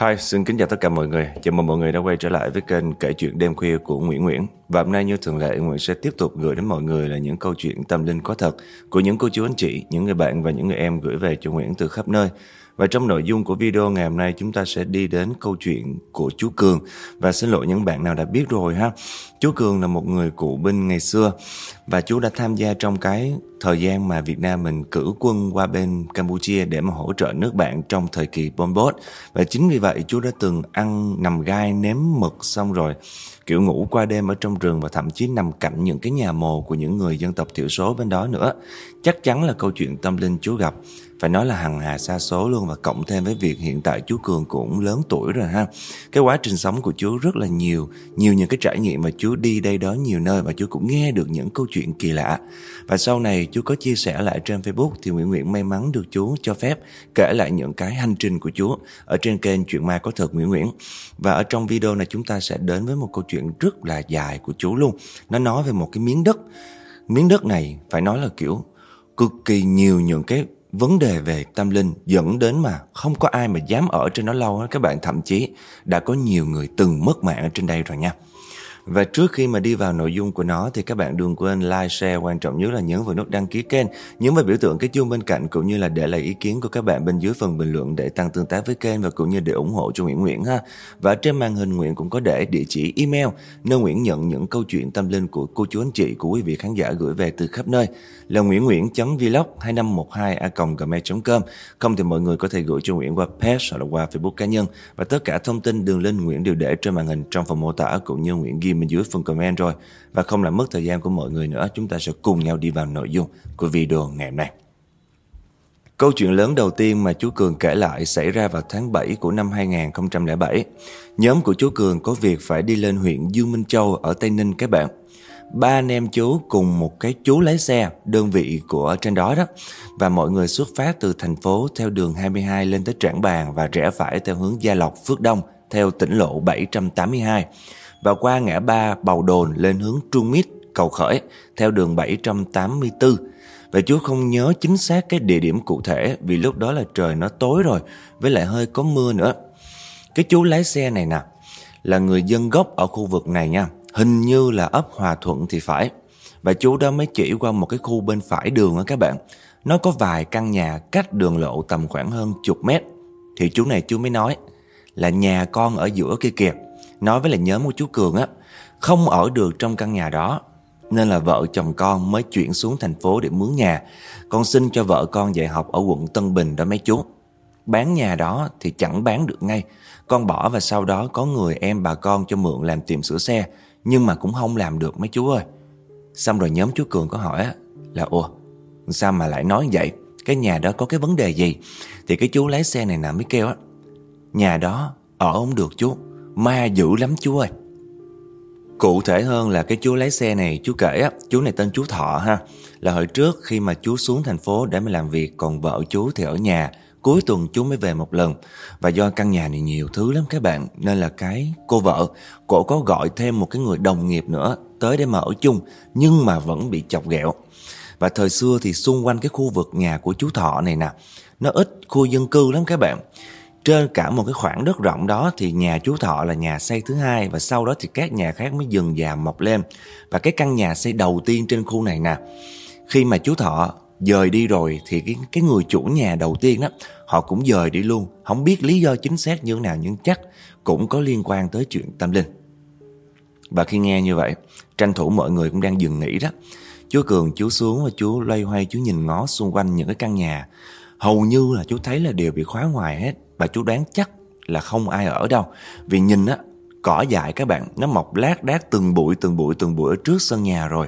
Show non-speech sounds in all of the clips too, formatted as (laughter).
Hi, xin kính chào tất cả mọi người. Chào mừng mọi người đã quay trở lại với kênh kể chuyện đêm khuya của Nguyễn Nguyễn. Và hôm nay như thường lệ, Nguyễn sẽ tiếp tục gửi đến mọi người là những câu chuyện tâm linh có thật của những cô chú anh chị, những người bạn và những người em gửi về cho Nguyễn từ khắp nơi. Và trong nội dung của video ngày hôm nay, chúng ta sẽ đi đến câu chuyện của chú Cường. Và xin lỗi những bạn nào đã biết rồi ha. Chú Cường là một người cụ binh ngày xưa. Và chú đã tham gia trong cái thời gian mà Việt Nam mình cử quân qua bên Campuchia để mà hỗ trợ nước bạn trong thời kỳ Pol Pot. Và chính vì vậy, chú đã từng ăn nằm gai, nếm mực xong rồi, kiểu ngủ qua đêm ở trong rừng và thậm chí nằm cạnh những cái nhà mồ của những người dân tộc thiểu số bên đó nữa. Chắc chắn là câu chuyện tâm linh chú gặp phải nói là hằng hà xa số luôn và cộng thêm với việc hiện tại chú Cường cũng lớn tuổi rồi ha. Cái quá trình sống của chú rất là nhiều, nhiều những cái trải nghiệm mà chú đi đây đó nhiều nơi và chú cũng nghe được những câu chuyện kỳ lạ. Và sau này chú có chia sẻ lại trên Facebook thì Nguyễn Nguyễn may mắn được chú cho phép kể lại những cái hành trình của chú ở trên kênh Chuyện Ma Có Thật Nguyễn Nguyễn. Và ở trong video này chúng ta sẽ đến với một câu chuyện rất là dài của chú luôn. Nó nói về một cái miếng đất. Miếng đất này phải nói là kiểu cực kỳ nhiều những cái vấn đề về tâm linh dẫn đến mà không có ai mà dám ở trên nó lâu các bạn. Thậm chí đã có nhiều người từng mất mạng ở trên đây rồi nha và trước khi mà đi vào nội dung của nó thì các bạn đừng quên like, share, quan trọng nhất là nhấn vào nút đăng ký kênh, nhấn vào biểu tượng cái chuông bên cạnh cũng như là để lại ý kiến của các bạn bên dưới phần bình luận để tăng tương tác với kênh và cũng như để ủng hộ cho Nguyễn Nguyễn ha. Và trên màn hình Nguyễn cũng có để địa chỉ email nơi Nguyễn nhận những câu chuyện tâm linh của cô chú anh chị của quý vị khán giả gửi về từ khắp nơi. Là nguyễn nguyễn vlog 2512 a gmail.com không thì mọi người có thể gửi cho Nguyễn qua page hoặc là qua Facebook cá nhân. Và tất cả thông tin đường link Nguyễn đều để trên màn hình trong phần mô tả cũng như Nguyễn ghi bên dưới phần comment rồi. Và không làm mất thời gian của mọi người nữa, chúng ta sẽ cùng nhau đi vào nội dung của video ngày hôm nay. Câu chuyện lớn đầu tiên mà chú Cường kể lại xảy ra vào tháng 7 của năm 2007. Nhóm của chú Cường có việc phải đi lên huyện Dương Minh Châu ở Tây Ninh các bạn. Ba anh em chú cùng một cái chú lái xe, đơn vị của trên đó đó. Và mọi người xuất phát từ thành phố theo đường 22 lên tới Trảng Bàng và rẽ phải theo hướng Gia Lộc, Phước Đông theo tỉnh lộ 782 và qua ngã ba Bầu Đồn lên hướng Trung Mít, Cầu Khởi theo đường 784. Và chú không nhớ chính xác cái địa điểm cụ thể vì lúc đó là trời nó tối rồi, với lại hơi có mưa nữa. Cái chú lái xe này nè, là người dân gốc ở khu vực này nha, hình như là ấp Hòa Thuận thì phải. Và chú đó mới chỉ qua một cái khu bên phải đường á các bạn. Nó có vài căn nhà cách đường lộ tầm khoảng hơn chục mét. Thì chú này chú mới nói là nhà con ở giữa kia kìa. Nói với là nhóm của chú Cường á, Không ở được trong căn nhà đó, Nên là vợ chồng con mới chuyển xuống thành phố để mướn nhà. Con xin cho vợ con dạy học ở quận Tân Bình đó mấy chú. Bán nhà đó thì chẳng bán được ngay. Con bỏ và sau đó có người em bà con cho mượn làm tiệm sửa xe, Nhưng mà cũng không làm được mấy chú ơi. Xong rồi nhóm chú Cường có hỏi là Ủa, sao mà lại nói vậy? Cái nhà đó có cái vấn đề gì? Thì cái chú lái xe này nè mới kêu á, Nhà đó ở không được chú. Ma dữ lắm chú ơi. Cụ thể hơn là cái chú lái xe này, chú kể á, Chú này tên chú Thọ ha. Là hồi trước khi mà chú xuống thành phố để mà làm việc, Còn vợ chú thì ở nhà. Cuối tuần chú mới về một lần. Và do căn nhà này nhiều thứ lắm các bạn, Nên là cái cô vợ, Cổ có gọi thêm một cái người đồng nghiệp nữa Tới để mà ở chung, Nhưng mà vẫn bị chọc ghẹo. Và thời xưa thì xung quanh cái khu vực nhà của chú Thọ này nè, Nó ít khu dân cư lắm các bạn trên cả một cái khoảng đất rộng đó thì nhà chú Thọ là nhà xây thứ hai và sau đó thì các nhà khác mới dần dà mọc lên. Và cái căn nhà xây đầu tiên trên khu này nè, khi mà chú Thọ dời đi rồi thì cái cái người chủ nhà đầu tiên đó họ cũng dời đi luôn, không biết lý do chính xác như thế nào nhưng chắc cũng có liên quan tới chuyện tâm linh. Và khi nghe như vậy, tranh thủ mọi người cũng đang dừng nghỉ đó. Chú Cường chú xuống và chú loay hoay chú nhìn ngó xung quanh những cái căn nhà. Hầu như là chú thấy là đều bị khóa ngoài hết và chú đoán chắc là không ai ở đâu. Vì nhìn á, Cỏ dại các bạn, Nó mọc lát đác từng bụi từng bụi từng bụi ở trước sân nhà rồi.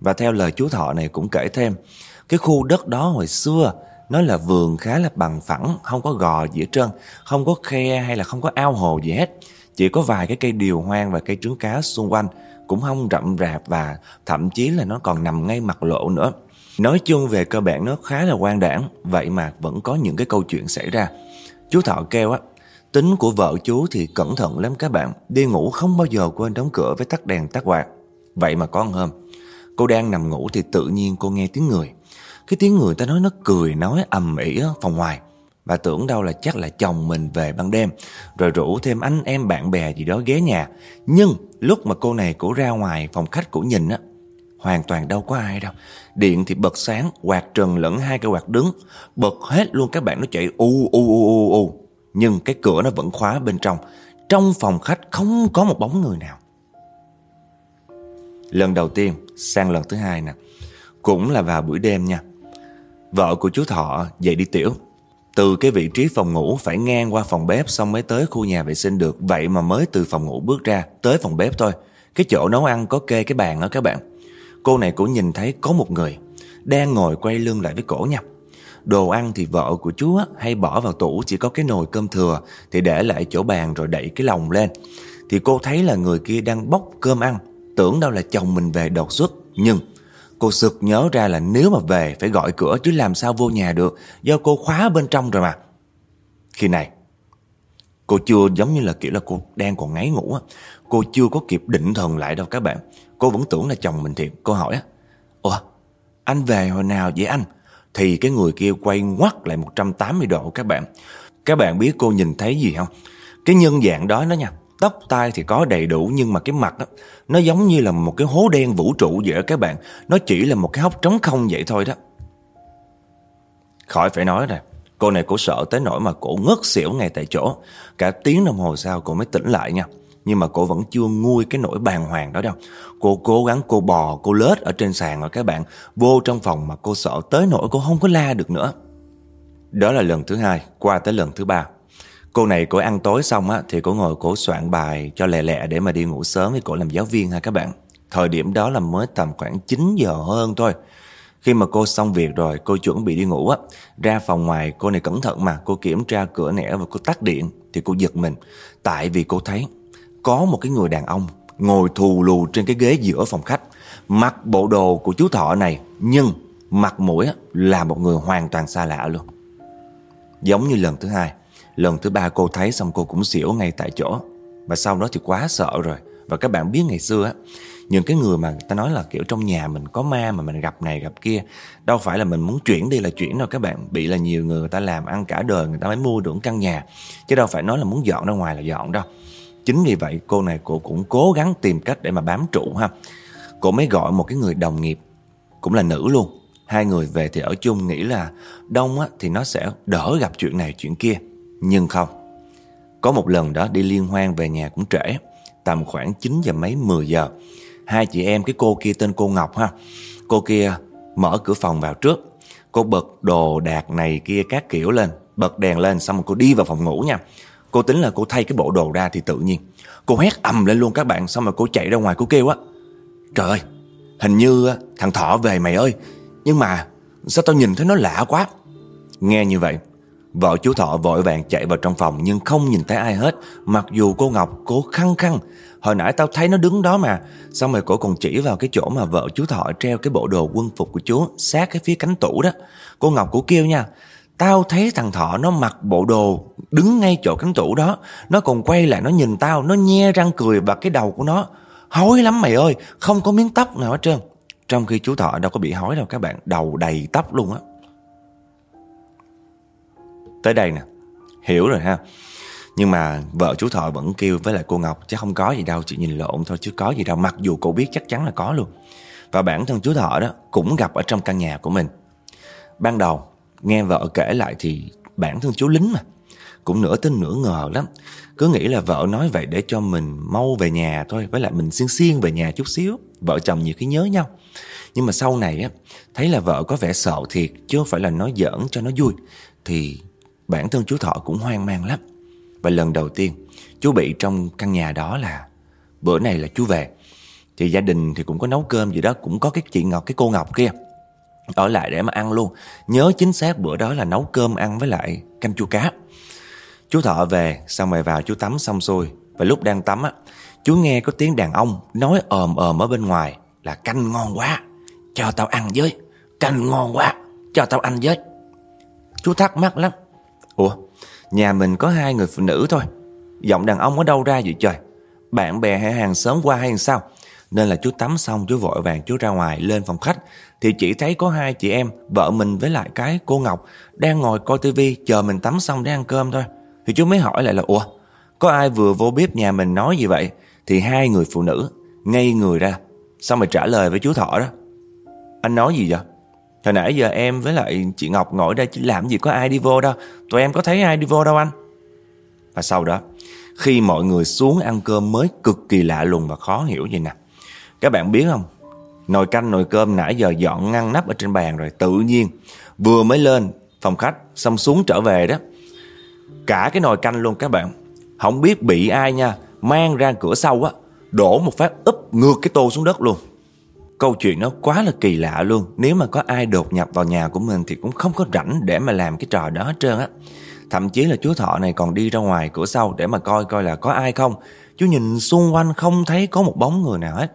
Và theo lời chú Thọ này cũng kể thêm, Cái khu đất đó hồi xưa, Nó là vườn khá là bằng phẳng, Không có gò gì hết trơn, Không có khe hay là không có ao hồ gì hết. Chỉ có vài cái cây điều hoang và cây trứng cá xung quanh, Cũng không rậm rạp và thậm chí là nó còn nằm ngay mặt lộ nữa. Nói chung về cơ bản nó khá là quan đảng, Vậy mà vẫn có những cái câu chuyện xảy ra. Chú Thọ kêu á, tính của vợ chú thì cẩn thận lắm các bạn, đi ngủ không bao giờ quên đóng cửa với tắt đèn tắt quạt. Vậy mà có một hôm, cô đang nằm ngủ thì tự nhiên cô nghe tiếng người. Cái tiếng người ta nói nó cười nói ầm ĩ ở phòng ngoài. Bà tưởng đâu là chắc là chồng mình về ban đêm Rồi rủ thêm anh em bạn bè gì đó ghé nhà Nhưng lúc mà cô này cổ ra ngoài phòng khách của nhìn á Hoàn toàn đâu có ai đâu. Điện thì bật sáng, Quạt trần lẫn hai cái quạt đứng. Bật hết luôn các bạn nó chạy u u u u u. Nhưng cái cửa nó vẫn khóa bên trong. Trong phòng khách không có một bóng người nào. Lần đầu tiên, sang lần thứ hai nè. Cũng là vào buổi đêm nha. Vợ của chú Thọ dậy đi tiểu. Từ cái vị trí phòng ngủ phải ngang qua phòng bếp Xong mới tới khu nhà vệ sinh được. Vậy mà mới từ phòng ngủ bước ra Tới phòng bếp thôi. Cái chỗ nấu ăn có kê cái bàn đó các bạn. Cô này cũng nhìn thấy có một người Đang ngồi quay lưng lại với cổ nha. Đồ ăn thì vợ của chú hay bỏ vào tủ Chỉ có cái nồi cơm thừa Thì để lại chỗ bàn rồi đẩy cái lồng lên. Thì cô thấy là người kia đang bốc cơm ăn, Tưởng đâu là chồng mình về đột xuất. Nhưng cô sực nhớ ra là nếu mà về Phải gọi cửa chứ làm sao vô nhà được, Do cô khóa bên trong rồi mà. Khi này, Cô chưa giống như là kiểu là cô đang còn ngáy ngủ á. Cô chưa có kịp định thần lại đâu các bạn. Cô vẫn tưởng là chồng mình thiệt Cô hỏi á Ủa anh về hồi nào vậy anh Thì cái người kia quay ngoắt lại 180 độ các bạn Các bạn biết cô nhìn thấy gì không Cái nhân dạng đó nó nha Tóc tai thì có đầy đủ nhưng mà cái mặt đó, nó giống như là một cái hố đen vũ trụ vậy đó các bạn. Nó chỉ là một cái hốc trống không vậy thôi đó. Khỏi phải nói rồi. Cô này cô sợ tới nỗi mà cổ ngất xỉu ngay tại chỗ. Cả tiếng đồng hồ sau cô mới tỉnh lại nha. Nhưng mà cô vẫn chưa nguôi cái nỗi bàng hoàng đó đâu. Cô cố gắng cô bò, cô lết ở trên sàn rồi các bạn. Vô trong phòng mà cô sợ tới nỗi cô không có la được nữa. Đó là lần thứ hai, qua tới lần thứ ba. Cô này cô ăn tối xong á thì cô ngồi cổ soạn bài cho lẹ lẹ để mà đi ngủ sớm với cổ làm giáo viên ha các bạn. Thời điểm đó là mới tầm khoảng 9 giờ hơn thôi. Khi mà cô xong việc rồi cô chuẩn bị đi ngủ á Ra phòng ngoài cô này cẩn thận mà Cô kiểm tra cửa nẻ và cô tắt điện Thì cô giật mình Tại vì cô thấy có một cái người đàn ông Ngồi thù lù trên cái ghế giữa phòng khách, Mặc bộ đồ của chú thọ này, Nhưng mặt mũi là một người hoàn toàn xa lạ luôn. Giống như lần thứ hai, Lần thứ ba cô thấy xong cô cũng xỉu ngay tại chỗ. Và sau đó thì quá sợ rồi. Và các bạn biết ngày xưa á, Những cái người mà ta nói là kiểu trong nhà mình có ma Mà mình gặp này gặp kia, Đâu phải là mình muốn chuyển đi là chuyển đâu. Các bạn Bị là nhiều người người ta làm ăn cả đời, Người ta mới mua được căn nhà. Chứ đâu phải nói là muốn dọn ra ngoài là dọn đâu. Chính vì vậy cô này cô cũng cố gắng tìm cách để mà bám trụ ha. Cô mới gọi một cái người đồng nghiệp Cũng là nữ luôn. Hai người về thì ở chung nghĩ là Đông á, thì nó sẽ đỡ gặp chuyện này chuyện kia. Nhưng không Có một lần đó đi liên hoan về nhà cũng trễ Tầm khoảng 9 giờ mấy 10 giờ. Hai chị em cái cô kia tên cô Ngọc ha Cô kia mở cửa phòng vào trước. Cô bật đồ đạc này kia các kiểu lên Bật đèn lên xong rồi cô đi vào phòng ngủ nha. Cô tính là cô thay cái bộ đồ ra thì tự nhiên. Cô hét ầm lên luôn các bạn, Xong rồi cô chạy ra ngoài cô kêu á. Trời ơi, Hình như ờ, thằng Thọ về mày ơi. Nhưng mà, sao tao nhìn thấy nó lạ quá? Nghe như vậy, Vợ chú Thọ vội vàng chạy vào trong phòng nhưng không nhìn thấy ai hết. Mặc dù cô Ngọc cố khăng khăng. Hồi nãy tao thấy nó đứng đó mà. Xong rồi cô còn chỉ vào cái chỗ mà vợ chú Thọ treo cái bộ đồ quân phục của chú Sát cái phía cánh tủ đó. Cô Ngọc cũng kêu nha Tao thấy thằng Thọ nó mặc bộ đồ Đứng ngay chỗ cánh tủ đó. Nó còn quay lại nó nhìn tao, Nó nhe răng cười và cái đầu của nó. Hói lắm mày ơi, Không có miếng tóc nào hết trơn. Trong khi chú Thọ đâu có bị hói đâu các bạn, Đầu đầy tóc luôn á. Tới đây nè, Hiểu rồi ha. Nhưng mà vợ chú Thọ vẫn kêu với lại cô Ngọc Chắc không có gì đâu, chị nhìn lộn thôi, chứ có gì đâu, Mặc dù cô biết chắc chắn là có luôn. Và bản thân chú Thọ đó cũng gặp ở trong căn nhà của mình. Ban đầu nghe vợ kể lại thì bản thân chú lính mà. Cũng nửa tin nửa ngờ lắm. Cứ nghĩ là vợ nói vậy để cho mình mau về nhà thôi Với lại mình xiên xiên về nhà chút xíu. Vợ chồng nhiều khi nhớ nhau. Nhưng mà sau này á Thấy là vợ có vẻ sợ thiệt Chứ không phải là nói giỡn cho nó vui Thì Bản thân chú Thọ cũng hoang mang lắm. Và lần đầu tiên chú bị trong căn nhà đó là Bữa này là chú về. Thì gia đình thì cũng có nấu cơm gì đó Cũng có cái chị Ngọc, cái cô Ngọc kia. Ở lại để mà ăn luôn. Nhớ chính xác bữa đó là nấu cơm ăn với lại canh chua cá. Chú Thọ về, Xong rồi vào chú tắm xong xuôi. Và lúc đang tắm á, Chú nghe có tiếng đàn ông nói ồm ồm ở bên ngoài Là canh ngon quá, Cho tao ăn với. Canh ngon quá, Cho tao ăn với. Chú thắc mắc lắm. Ủa, Nhà mình có hai người phụ nữ thôi. Giọng đàn ông ở đâu ra vậy trời? Bạn bè hay hàng xóm qua hay sao? Nên là chú tắm xong, chú vội vàng chú ra ngoài lên phòng khách. Thì chỉ thấy có hai chị em, Vợ mình với lại cái cô Ngọc, Đang ngồi coi tivi chờ mình tắm xong để ăn cơm thôi. Thì chú mới hỏi lại là, Ủa, có ai vừa vô bếp nhà mình nói gì vậy? Thì hai người phụ nữ ngây người ra, Xong rồi trả lời với chú Thọ đó. Anh nói gì vậy? Hồi nãy giờ em với lại chị Ngọc ngồi đây chỉ làm gì có ai đi vô đâu. Tụi em có thấy ai đi vô đâu anh? Và sau đó, Khi mọi người xuống ăn cơm mới cực kỳ lạ lùng và khó hiểu vậy nè. Các bạn biết không? Nồi canh, nồi cơm nãy giờ dọn ngăn nắp ở trên bàn rồi, Tự nhiên vừa mới lên, phòng khách Xong xuống trở về đó. Cả cái nồi canh luôn các bạn. Không biết bị ai nha, Mang ra cửa sau á, Đổ một phát úp ngược cái tô xuống đất luôn. Câu chuyện nó quá là kỳ lạ luôn. Nếu mà có ai đột nhập vào nhà của mình Thì cũng không có rảnh để mà làm cái trò đó hết trơn á. Thậm chí là chú thọ này còn đi ra ngoài cửa sau Để mà coi coi là có ai không. Chú nhìn xung quanh không thấy có một bóng người nào hết.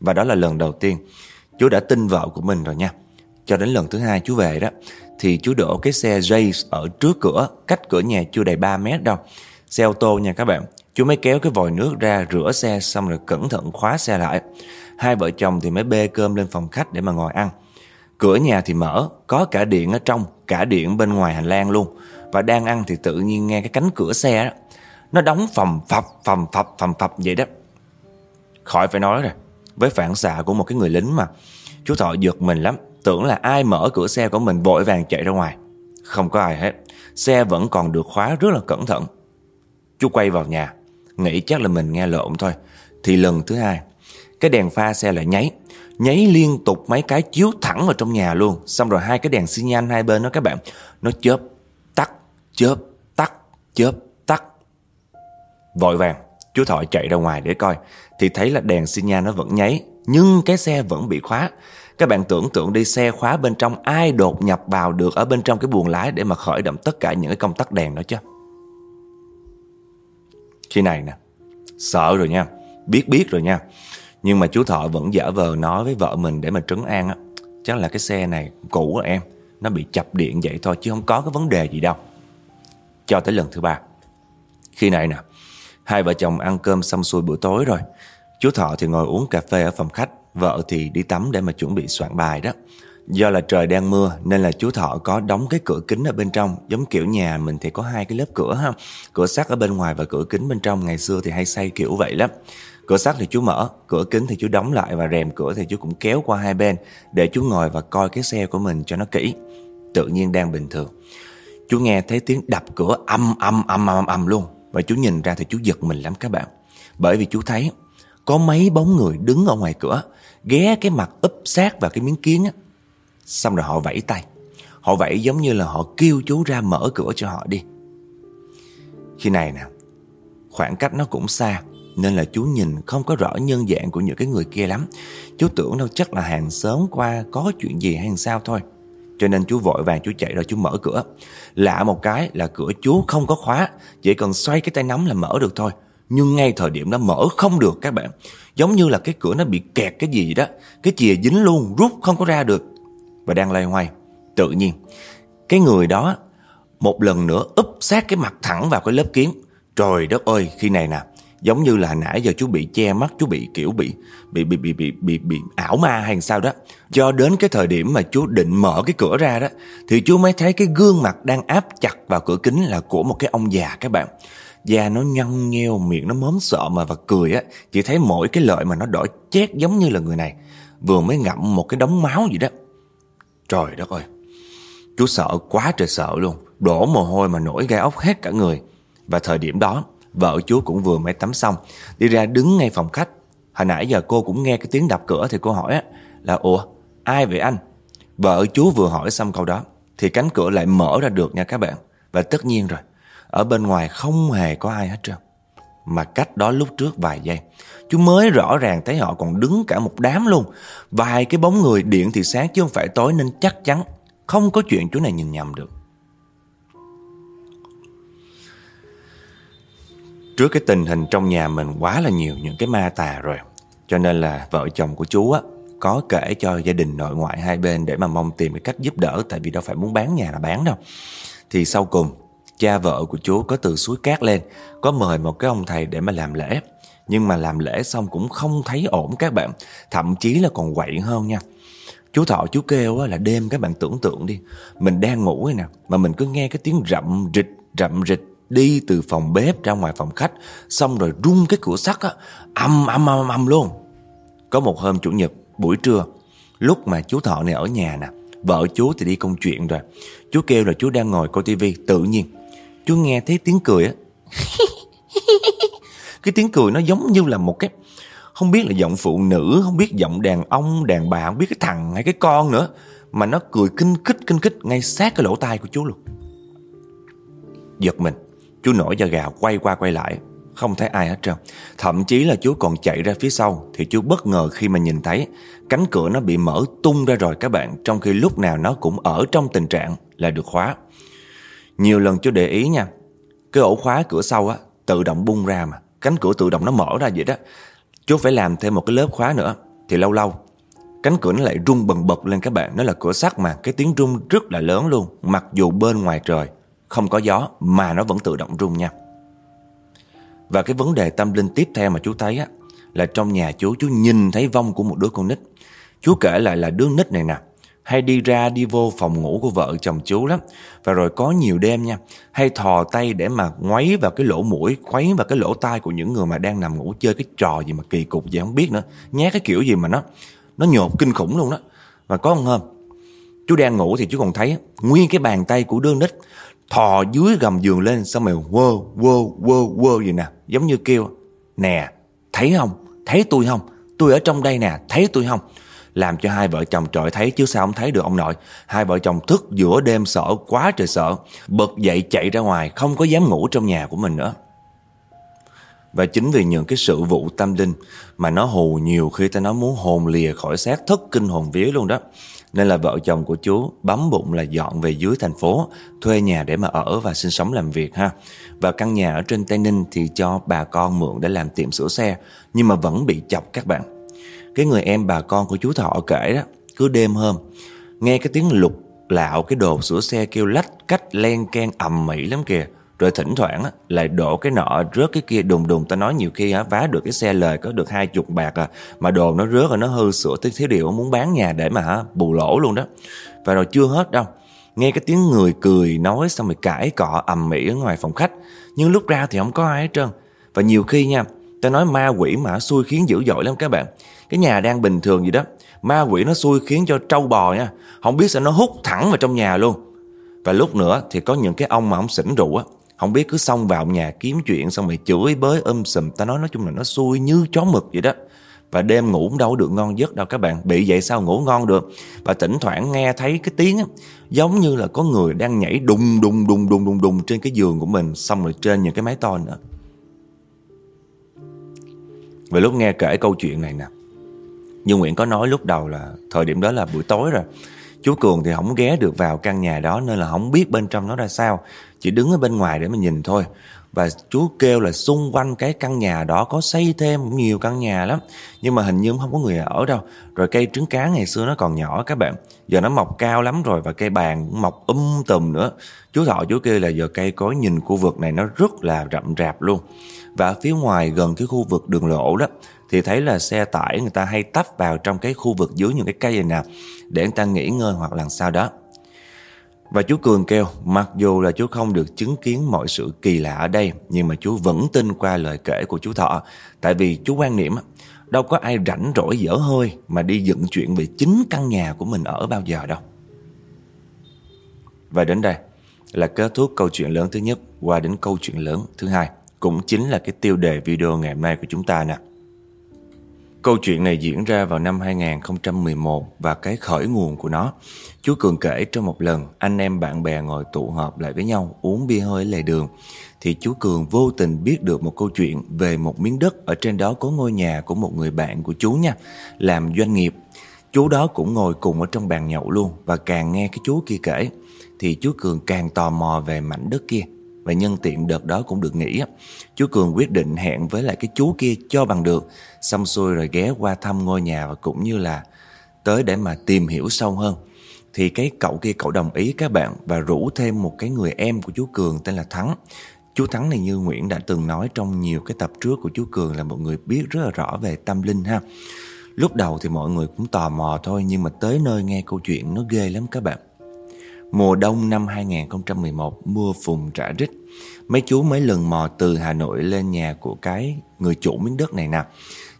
Và đó là lần đầu tiên Chú đã tin vợ của mình rồi nha. Cho đến lần thứ hai chú về đó, Thì chú đổ cái xe Jace ở trước cửa, Cách cửa nhà chưa đầy 3 mét đâu. Xe ô tô nha các bạn. Chú mới kéo cái vòi nước ra rửa xe Xong rồi cẩn thận khóa xe lại. Hai vợ chồng thì mới bê cơm lên phòng khách để mà ngồi ăn. Cửa nhà thì mở, Có cả điện ở trong, Cả điện bên ngoài hành lang luôn. Và đang ăn thì tự nhiên nghe cái cánh cửa xe đó. Nó đóng phầm phập phầm phập phầm phập vậy đó. Khỏi phải nói rồi. Với phản xạ của một cái người lính mà. Chú Thọ giật mình lắm, Tưởng là ai mở cửa xe của mình vội vàng chạy ra ngoài. Không có ai hết, Xe vẫn còn được khóa rất là cẩn thận. Chú quay vào nhà, Nghĩ chắc là mình nghe lộn thôi. Thì lần thứ hai, Cái đèn pha xe lại nháy Nháy liên tục mấy cái chiếu thẳng vào trong nhà luôn. Xong rồi hai cái đèn xi nhan hai bên đó các bạn, Nó chớp Tắt Chớp Tắt Chớp Tắt. Vội vàng. Chú Thọ chạy ra ngoài để coi, Thì thấy là đèn xi nhan nó vẫn nháy, Nhưng cái xe vẫn bị khóa. Các bạn tưởng tượng đi, xe khóa bên trong, Ai đột nhập vào được ở bên trong cái buồng lái Để mà khởi động tất cả những cái công tắc đèn đó chứ? Khi này nè, Sợ rồi nha, Biết biết rồi nha, Nhưng mà chú Thọ vẫn giả vờ nói với vợ mình để mà trấn an á, Chắc là cái xe này cũ của em, Nó bị chập điện vậy thôi chứ không có cái vấn đề gì đâu. Cho tới lần thứ ba. Khi này nè Hai vợ chồng ăn cơm xong xuôi bữa tối rồi. Chú Thọ thì ngồi uống cà phê ở phòng khách Vợ thì đi tắm để mà chuẩn bị soạn bài đó. Do là trời đang mưa nên là chú Thọ có đóng cái cửa kính ở bên trong Giống kiểu nhà mình thì có hai cái lớp cửa ha. Cửa sắt ở bên ngoài và cửa kính bên trong Ngày xưa thì hay xây kiểu vậy lắm. Cửa sắt thì chú mở, cửa kính thì chú đóng lại Và rèm cửa thì chú cũng kéo qua hai bên Để chú ngồi và coi cái xe của mình cho nó kỹ. Tự nhiên đang bình thường. Chú nghe thấy tiếng đập cửa âm âm âm âm âm luôn. Và chú nhìn ra thì chú giật mình lắm các bạn. Bởi vì chú thấy Có mấy bóng người đứng ở ngoài cửa, Ghé cái mặt úp sát vào cái miếng kiến á. Xong rồi họ vẫy tay. Họ vẫy giống như là họ kêu chú ra mở cửa cho họ đi. Khi này nè, Khoảng cách nó cũng xa, Nên là chú nhìn không có rõ nhân dạng của những cái người kia lắm. Chú tưởng đâu chắc là hàng xóm qua có chuyện gì hay sao thôi. Cho nên chú vội vàng chú chạy ra chú mở cửa Lạ một cái là cửa chú không có khóa Chỉ cần xoay cái tay nắm là mở được thôi Nhưng ngay thời điểm nó mở không được các bạn Giống như là cái cửa nó bị kẹt cái gì đó Cái chìa dính luôn rút không có ra được và đang loay hoay. Tự nhiên, cái người đó một lần nữa úp sát cái mặt thẳng vào cái lớp kiến. Trời đất ơi, khi này nè, giống như là nãy giờ chú bị che mắt, chú bị kiểu bị bị bị bị bị bị, bị ảo ma hay sao đó. cho đến cái thời điểm mà chú định mở cái cửa ra đó thì chú mới thấy cái gương mặt đang áp chặt vào cửa kính là của một cái ông già các bạn. Da nó nhăn nheo, miệng nó móm sợ mà và cười á, chỉ thấy mỗi cái lợi mà nó đỏ chét giống như là người này vừa mới ngậm một cái đống máu gì đó. Trời đất ơi Chú sợ quá trời sợ luôn Đổ mồ hôi mà nổi gai ốc hết cả người Và thời điểm đó Vợ chú cũng vừa mới tắm xong. Đi ra đứng ngay phòng khách. Hồi nãy giờ cô cũng nghe cái tiếng đập cửa Thì cô hỏi á, là, Ủa, ai vậy anh? Vợ chú vừa hỏi xong câu đó, Thì cánh cửa lại mở ra được nha các bạn. Và tất nhiên rồi, Ở bên ngoài không hề có ai hết trơn. Mà cách đó lúc trước vài giây, Chú mới rõ ràng thấy họ còn đứng cả một đám luôn. Vài cái bóng người điện thì sáng chứ không phải tối Nên chắc chắn không có chuyện chú này nhìn nhầm được. Trước cái tình hình trong nhà mình quá là nhiều những cái ma tà rồi. Cho nên là vợ chồng của chú á, Có kể cho gia đình nội ngoại hai bên Để mà mong tìm cái cách giúp đỡ, Tại vì đâu phải muốn bán nhà là bán đâu. Thì sau cùng, Cha vợ của chú có từ suối cát lên, Có mời một cái ông thầy để mà làm lễ. Nhưng mà làm lễ xong cũng không thấy ổn các bạn, Thậm chí là còn quậy hơn nha. Chú Thọ, chú kêu là đêm các bạn tưởng tượng đi, Mình đang ngủ này nè, Mà mình cứ nghe cái tiếng rậm rịch rậm rịch Đi từ phòng bếp ra ngoài phòng khách Xong rồi rung cái cửa sắt á Âm âm âm âm luôn. Có một hôm chủ nhật buổi trưa Lúc mà chú Thọ này ở nhà nè Vợ chú thì đi công chuyện rồi. Chú kêu là chú đang ngồi coi tivi Tự nhiên chú nghe thấy tiếng cười á. (laughs) Cái tiếng cười nó giống như là một cái Không biết là giọng phụ nữ Không biết giọng đàn ông, đàn bà Không biết cái thằng hay cái con nữa Mà nó cười kinh khích kinh khích Ngay sát cái lỗ tai của chú luôn. Giật mình. Chú nổi da gà quay qua quay lại, Không thấy ai hết trơn. Thậm chí là chú còn chạy ra phía sau, Thì chú bất ngờ khi mà nhìn thấy, Cánh cửa nó bị mở tung ra rồi các bạn, Trong khi lúc nào nó cũng ở trong tình trạng Là được khóa. Nhiều lần chú để ý nha, Cái ổ khóa cửa sau á, Tự động bung ra mà, Cánh cửa tự động nó mở ra vậy đó. Chú phải làm thêm một cái lớp khóa nữa, Thì lâu lâu, Cánh cửa nó lại rung bần bật lên các bạn, Nó là cửa sắt mà, Cái tiếng rung rất là lớn luôn, Mặc dù bên ngoài trời. Không có gió, Mà nó vẫn tự động rung nha. Và cái vấn đề tâm linh tiếp theo mà chú thấy á, Là trong nhà chú Chú nhìn thấy vong của một đứa con nít. Chú kể lại là đứa nít này nè, hay đi ra đi vô phòng ngủ của vợ chồng chú lắm. Và rồi có nhiều đêm nha, Hay thò tay để mà ngoáy vào cái lỗ mũi, Khuấy vào cái lỗ tai của những người mà đang nằm ngủ Chơi cái trò gì mà kỳ cục gì không biết nữa. Nhát cái kiểu gì mà nó Nó nhột kinh khủng luôn đó. Và có một hôm, Chú đang ngủ thì chú còn thấy Nguyên cái bàn tay của đứa nít Thò dưới gầm giường lên Xong rồi quơ quơ quơ quơ vậy nè Giống như kêu Nè thấy không Thấy tôi không Tôi ở trong đây nè Thấy tôi không làm cho hai vợ chồng trội thấy chứ sao không thấy được ông nội. Hai vợ chồng thức giữa đêm sợ quá trời sợ, bật dậy chạy ra ngoài, không có dám ngủ trong nhà của mình nữa. Và chính vì những cái sự vụ tâm linh mà nó hù nhiều khi ta nói muốn hồn lìa khỏi xác thất kinh hồn vía luôn đó. Nên là vợ chồng của chú bấm bụng là dọn về dưới thành phố, thuê nhà để mà ở và sinh sống làm việc ha. Và căn nhà ở trên Tây Ninh thì cho bà con mượn để làm tiệm sửa xe, nhưng mà vẫn bị chọc các bạn. Cái người em bà con của chú Thọ kể đó Cứ đêm hôm Nghe cái tiếng lục lạo cái đồ sửa xe kêu lách cách len can ầm mỹ lắm kìa rồi thỉnh thoảng á, lại đổ cái nọ rớt cái kia. Đùng đùng Ta nói nhiều khi á, vá được cái xe lời có được hai chục bạc à Mà đồ nó rớt rồi nó hư sửa tới thiếu điều muốn bán nhà để mà hả, bù lỗ luôn đó. Và rồi chưa hết đâu. Nghe cái tiếng người cười nói xong rồi cãi cọ ầm ĩ ở ngoài phòng khách. Nhưng lúc ra thì không có ai hết trơn. Và nhiều khi nha Ta nói ma quỷ mà xui khiến dữ dội lắm các bạn. Cái nhà đang bình thường gì đó Ma quỷ nó xui khiến cho trâu bò nha. Không biết sao nó hút thẳng vào trong nhà luôn. Và lúc nữa thì có những cái ông mà không xỉn rượu á không biết cứ xông vào nhà kiếm chuyện Xong rồi chửi bới âm sùm Ta nói nói chung là nó xui như chó mực vậy đó và đêm ngủ đâu được ngon giấc đâu các bạn Bị vậy sao ngủ ngon được Và thỉnh thoảng nghe thấy cái tiếng á, Giống như là có người đang nhảy đùng đùng đùng đùng đùng đùng Trên cái giường của mình Xong rồi trên những cái máy to nữa Và lúc nghe kể câu chuyện này nè như Nguyễn có nói lúc đầu là thời điểm đó là buổi tối rồi. Chú Cường thì không ghé được vào căn nhà đó nên là không biết bên trong nó ra sao. Chỉ đứng ở bên ngoài để mà nhìn thôi. Và chú kêu là xung quanh cái căn nhà đó có xây thêm nhiều căn nhà lắm. Nhưng mà hình như không có người ở đâu. Rồi cây trứng cá ngày xưa nó còn nhỏ các bạn. Giờ nó mọc cao lắm rồi và cây bàn cũng mọc um tùm nữa. Chú Thọ chú kêu là giờ cây cối nhìn khu vực này nó rất là rậm rạp luôn. Và phía ngoài gần cái khu vực đường lộ đó, thì thấy là xe tải người ta hay tấp vào trong cái khu vực dưới những cái cây này nè, để người ta nghỉ ngơi hoặc là sao đó. Và chú Cường kêu, mặc dù là chú không được chứng kiến mọi sự kỳ lạ ở đây, nhưng mà chú vẫn tin qua lời kể của chú Thọ. Tại vì chú quan niệm, đâu có ai rảnh rỗi dở hơi mà đi dựng chuyện về chính căn nhà của mình ở bao giờ đâu. Và đến đây là kết thúc câu chuyện lớn thứ nhất qua đến câu chuyện lớn thứ hai. Cũng chính là cái tiêu đề video ngày hôm nay của chúng ta nè. Câu chuyện này diễn ra vào năm 2011 và cái khởi nguồn của nó. Chú Cường kể trong một lần anh em bạn bè ngồi tụ họp lại với nhau uống bia hơi lề đường thì chú Cường vô tình biết được một câu chuyện về một miếng đất ở trên đó có ngôi nhà của một người bạn của chú nha, làm doanh nghiệp. Chú đó cũng ngồi cùng ở trong bàn nhậu luôn và càng nghe cái chú kia kể thì chú Cường càng tò mò về mảnh đất kia. Và nhân tiện đợt đó cũng được nghỉ Chú Cường quyết định hẹn với lại cái chú kia cho bằng được Xong xuôi rồi ghé qua thăm ngôi nhà Và cũng như là tới để mà tìm hiểu sâu hơn Thì cái cậu kia, cậu đồng ý các bạn Và rủ thêm một cái người em của chú Cường tên là Thắng Chú Thắng này như Nguyễn đã từng nói trong nhiều cái tập trước của chú Cường là một người biết rất là rõ về tâm linh ha. Lúc đầu thì mọi người cũng tò mò thôi, nhưng mà tới nơi nghe câu chuyện nó ghê lắm các bạn. Mùa đông năm 2011 mưa phùn rã rít. Mấy chú mấy lần mò từ Hà Nội lên nhà của cái người chủ miếng đất này nè.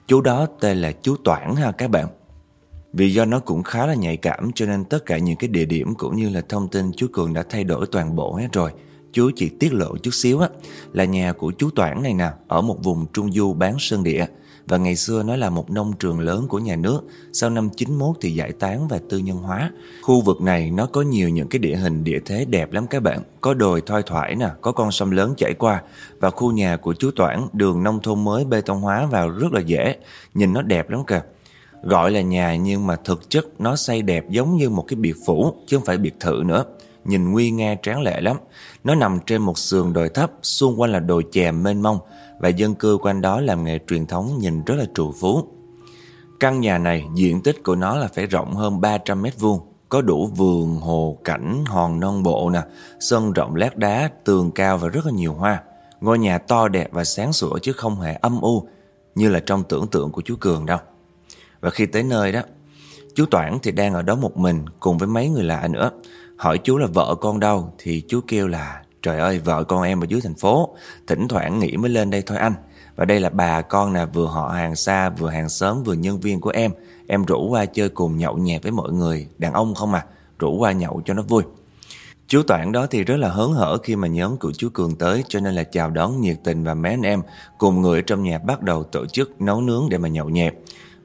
Chú đó tên là chú Toản ha các bạn. Vì do nó cũng khá là nhạy cảm, cho nên tất cả những cái địa điểm cũng như là thông tin chú Cường đã thay đổi toàn bộ hết rồi. Chú chỉ tiết lộ chút xíu á, là nhà của chú Toản này nè, ở một vùng trung du bán sơn địa và ngày xưa nó là một nông trường lớn của nhà nước, sau năm 91 thì giải tán và tư nhân hóa. Khu vực này nó có nhiều những cái địa hình địa thế đẹp lắm các bạn, có đồi thoai thoải nè, có con sông lớn chảy qua và khu nhà của chú Toản đường nông thôn mới bê tông hóa vào rất là dễ, nhìn nó đẹp lắm kìa. Gọi là nhà nhưng mà thực chất nó xây đẹp giống như một cái biệt phủ chứ không phải biệt thự nữa. Nhìn nguy nga tráng lệ lắm. Nó nằm trên một sườn đồi thấp, xung quanh là đồi chèm mênh mông và dân cư quanh đó làm nghề truyền thống nhìn rất là trù phú. Căn nhà này diện tích của nó là phải rộng hơn 300 mét vuông, có đủ vườn, hồ, cảnh, hòn non bộ nè, sân rộng lát đá, tường cao và rất là nhiều hoa. Ngôi nhà to đẹp và sáng sủa chứ không hề âm u như là trong tưởng tượng của chú Cường đâu. Và khi tới nơi đó, chú Toản thì đang ở đó một mình cùng với mấy người lạ nữa. Hỏi chú là vợ con đâu thì chú kêu là Trời ơi vợ con em ở dưới thành phố Thỉnh thoảng nghỉ mới lên đây thôi anh. Và đây là bà con nè vừa họ hàng xa Vừa hàng xóm vừa nhân viên của em. Em rủ qua chơi cùng nhậu nhẹt với mọi người Đàn ông không à Rủ qua nhậu cho nó vui. Chú Toản đó thì rất là hớn hở khi mà nhóm của chú Cường tới cho nên là chào đón nhiệt tình và mấy anh em cùng người ở trong nhà bắt đầu tổ chức nấu nướng để mà nhậu nhẹt.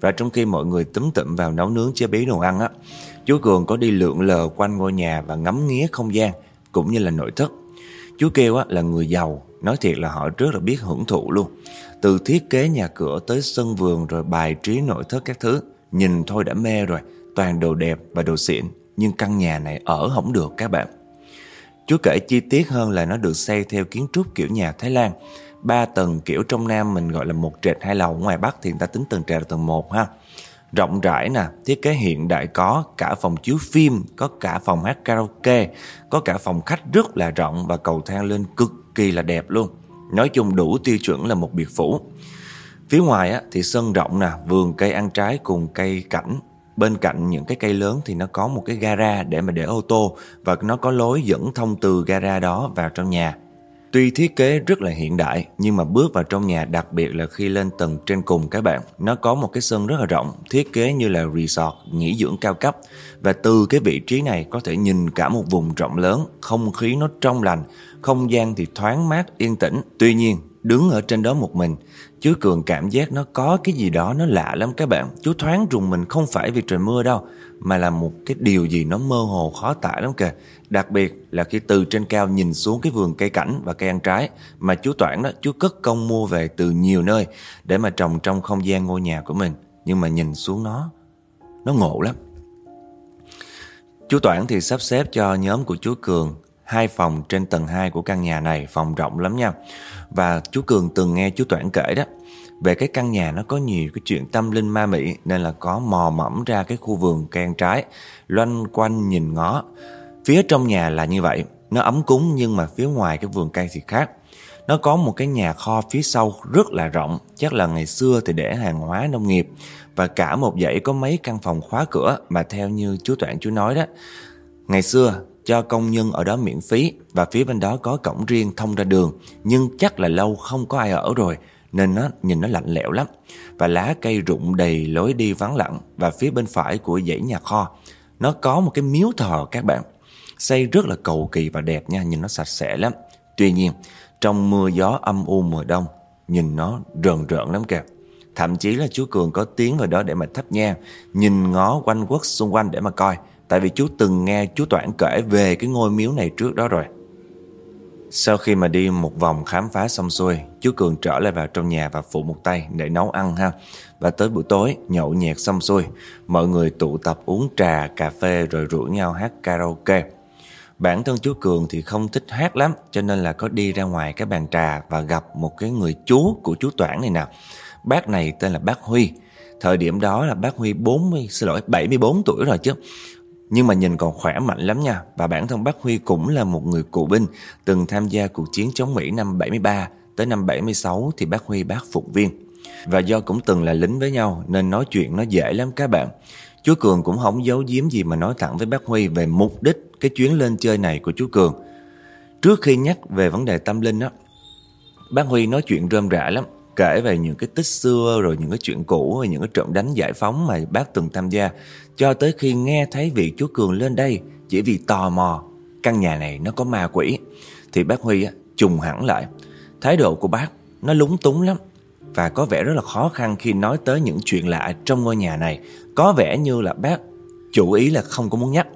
Và trong khi mọi người túm tụm vào nấu nướng chế biến đồ ăn á, chú Cường có đi lượn lờ quanh ngôi nhà và ngắm nghía không gian cũng như là nội thất. Chú kêu á, là người giàu, nói thiệt là họ rất là biết hưởng thụ luôn. Từ thiết kế nhà cửa tới sân vườn rồi bài trí nội thất các thứ, nhìn thôi đã mê rồi, toàn đồ đẹp và đồ xịn, nhưng căn nhà này ở không được các bạn. Chú kể chi tiết hơn là nó được xây theo kiến trúc kiểu nhà Thái Lan, ba tầng kiểu trong Nam mình gọi là một trệt hai lầu, ngoài Bắc thì người ta tính tầng trệt là tầng 1 ha. Rộng rãi nè, thiết kế hiện đại có cả phòng chiếu phim, có cả phòng hát karaoke, có cả phòng khách rất là rộng và cầu thang lên cực kỳ là đẹp luôn. Nói chung đủ tiêu chuẩn là một biệt phủ. Phía ngoài á, thì sân rộng nè, vườn cây ăn trái cùng cây cảnh. Bên cạnh những cái cây lớn thì nó có một cái gara để mà để ô tô và nó có lối dẫn thông từ gara đó vào trong nhà. Tuy thiết kế rất là hiện đại, nhưng mà bước vào trong nhà, đặc biệt là khi lên tầng trên cùng các bạn, nó có một cái sân rất là rộng, thiết kế như là resort, nghỉ dưỡng cao cấp. Và từ cái vị trí này có thể nhìn cả một vùng rộng lớn, không khí nó trong lành, không gian thì thoáng mát, yên tĩnh. Tuy nhiên, đứng ở trên đó một mình chú Cường cảm giác nó có cái gì đó nó lạ lắm các bạn chú thoáng rùng mình không phải vì trời mưa đâu mà là một cái điều gì nó mơ hồ khó tả lắm kìa Đặc biệt là khi từ trên cao nhìn xuống cái vườn cây cảnh và cây ăn trái mà chú Toản đó, chú cất công mua về từ nhiều nơi để mà trồng trong không gian ngôi nhà của mình. Nhưng mà nhìn xuống nó, nó ngộ lắm. Chú Toản thì sắp xếp cho nhóm của chú Cường hai phòng trên tầng 2 của căn nhà này, phòng rộng lắm nha. Và chú Cường từng nghe chú Toản kể đó, về cái căn nhà nó có nhiều cái chuyện tâm linh ma mị nên là có mò mẫm ra cái khu vườn cây ăn trái, loanh quanh nhìn ngó. Phía trong nhà là như vậy, nó ấm cúng nhưng mà phía ngoài cái vườn cây thì khác. Nó có một cái nhà kho phía sau rất là rộng, chắc là ngày xưa thì để hàng hóa nông nghiệp và cả một dãy có mấy căn phòng khóa cửa mà theo như chú Toản chú nói đó. Ngày xưa cho công nhân ở đó miễn phí và phía bên đó có cổng riêng thông ra đường. Nhưng chắc là lâu không có ai ở rồi, nên nó nhìn nó lạnh lẽo lắm. Và lá cây rụng đầy lối đi vắng lặng và phía bên phải của dãy nhà kho, nó có một cái miếu thờ các bạn. Xây rất là cầu kỳ và đẹp nha, Nhìn nó sạch sẽ lắm. Tuy nhiên, trong mưa gió âm u mùa đông, Nhìn nó rợn rợn lắm kìa. Thậm chí là chú Cường có tiếng vào đó để mà thắp nhang, Nhìn ngó quanh quất xung quanh để mà coi. Tại vì chú từng nghe chú Toản kể về cái ngôi miếu này trước đó rồi. Sau khi mà đi một vòng khám phá xong xuôi Chú Cường trở lại vào trong nhà và phụ một tay để nấu ăn ha. Và tới buổi tối nhậu nhẹt xong xuôi Mọi người tụ tập uống trà, cà phê rồi rủ nhau hát karaoke. Bản thân chú Cường thì không thích hát lắm Cho nên là có đi ra ngoài cái bàn trà Và gặp một cái người chú của chú Toản này nè. Bác này tên là bác Huy. Thời điểm đó là bác Huy 40, xin lỗi 74 tuổi rồi chứ. Nhưng mà nhìn còn khỏe mạnh lắm nha. Và bản thân bác Huy cũng là một người cụ binh, Từng tham gia cuộc chiến chống Mỹ năm 73 Tới năm 76 thì bác Huy bác phục viên. Và do cũng từng là lính với nhau, Nên nói chuyện nó dễ lắm các bạn. Chú Cường cũng không giấu giếm gì mà nói thẳng với bác Huy Về mục đích cái chuyến lên chơi này của chú Cường. Trước khi nhắc về vấn đề tâm linh á, Bác Huy nói chuyện rơm rã lắm. Kể về những cái tích xưa Rồi những cái chuyện cũ Rồi những cái trận đánh giải phóng mà bác từng tham gia. Cho tới khi nghe thấy vị chú Cường lên đây Chỉ vì tò mò Căn nhà này nó có ma quỷ. Thì bác Huy á, trùng hẳn lại. Thái độ của bác nó lúng túng lắm Và có vẻ rất là khó khăn khi nói tới những chuyện lạ trong ngôi nhà này. Có vẻ như là bác chủ ý là không có muốn nhắc.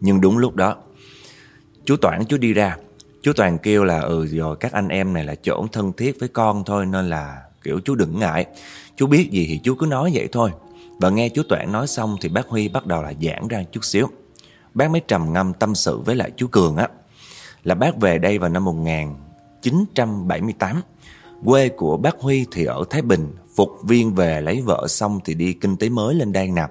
Nhưng đúng lúc đó Chú Toản chú đi ra Chú Toàn kêu là ừ rồi các anh em này là chỗ thân thiết với con thôi, nên là, kiểu, chú đừng ngại. Chú biết gì thì chú cứ nói vậy thôi. Và nghe chú toàn nói xong thì bác Huy bắt đầu là giảng ra chút xíu. Bác mới trầm ngâm tâm sự với lại chú Cường á. Là bác về đây vào năm 1978. Quê của bác Huy thì ở Thái Bình. Phục viên về lấy vợ xong thì đi kinh tế mới lên đây nè.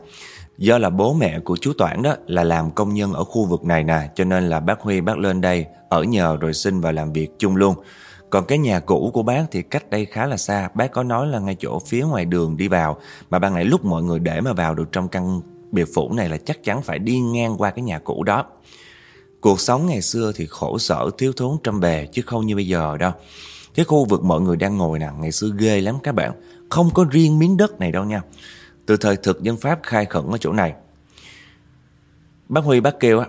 Do là bố mẹ của chú Toản đó, là làm công nhân ở khu vực này nè, Cho nên là bác Huy, bác lên đây, ở nhờ rồi sinh và làm việc chung luôn. Còn cái nhà cũ của bác thì cách đây khá là xa, Bác có nói là ngay chỗ phía ngoài đường đi vào, Mà ban nãy lúc mọi người để mà vào được trong căn biệt phủ này là chắc chắn phải đi ngang qua cái nhà cũ đó. Cuộc sống ngày xưa thì khổ sở, thiếu thốn trăm bề, chứ không như bây giờ đâu. Cái khu vực mọi người đang ngồi nè, ngày xưa ghê lắm các bạn. Không có riêng miếng đất này đâu nha từ thời thực dân Pháp khai khẩn ở chỗ này. Bác Huy bác kêu á,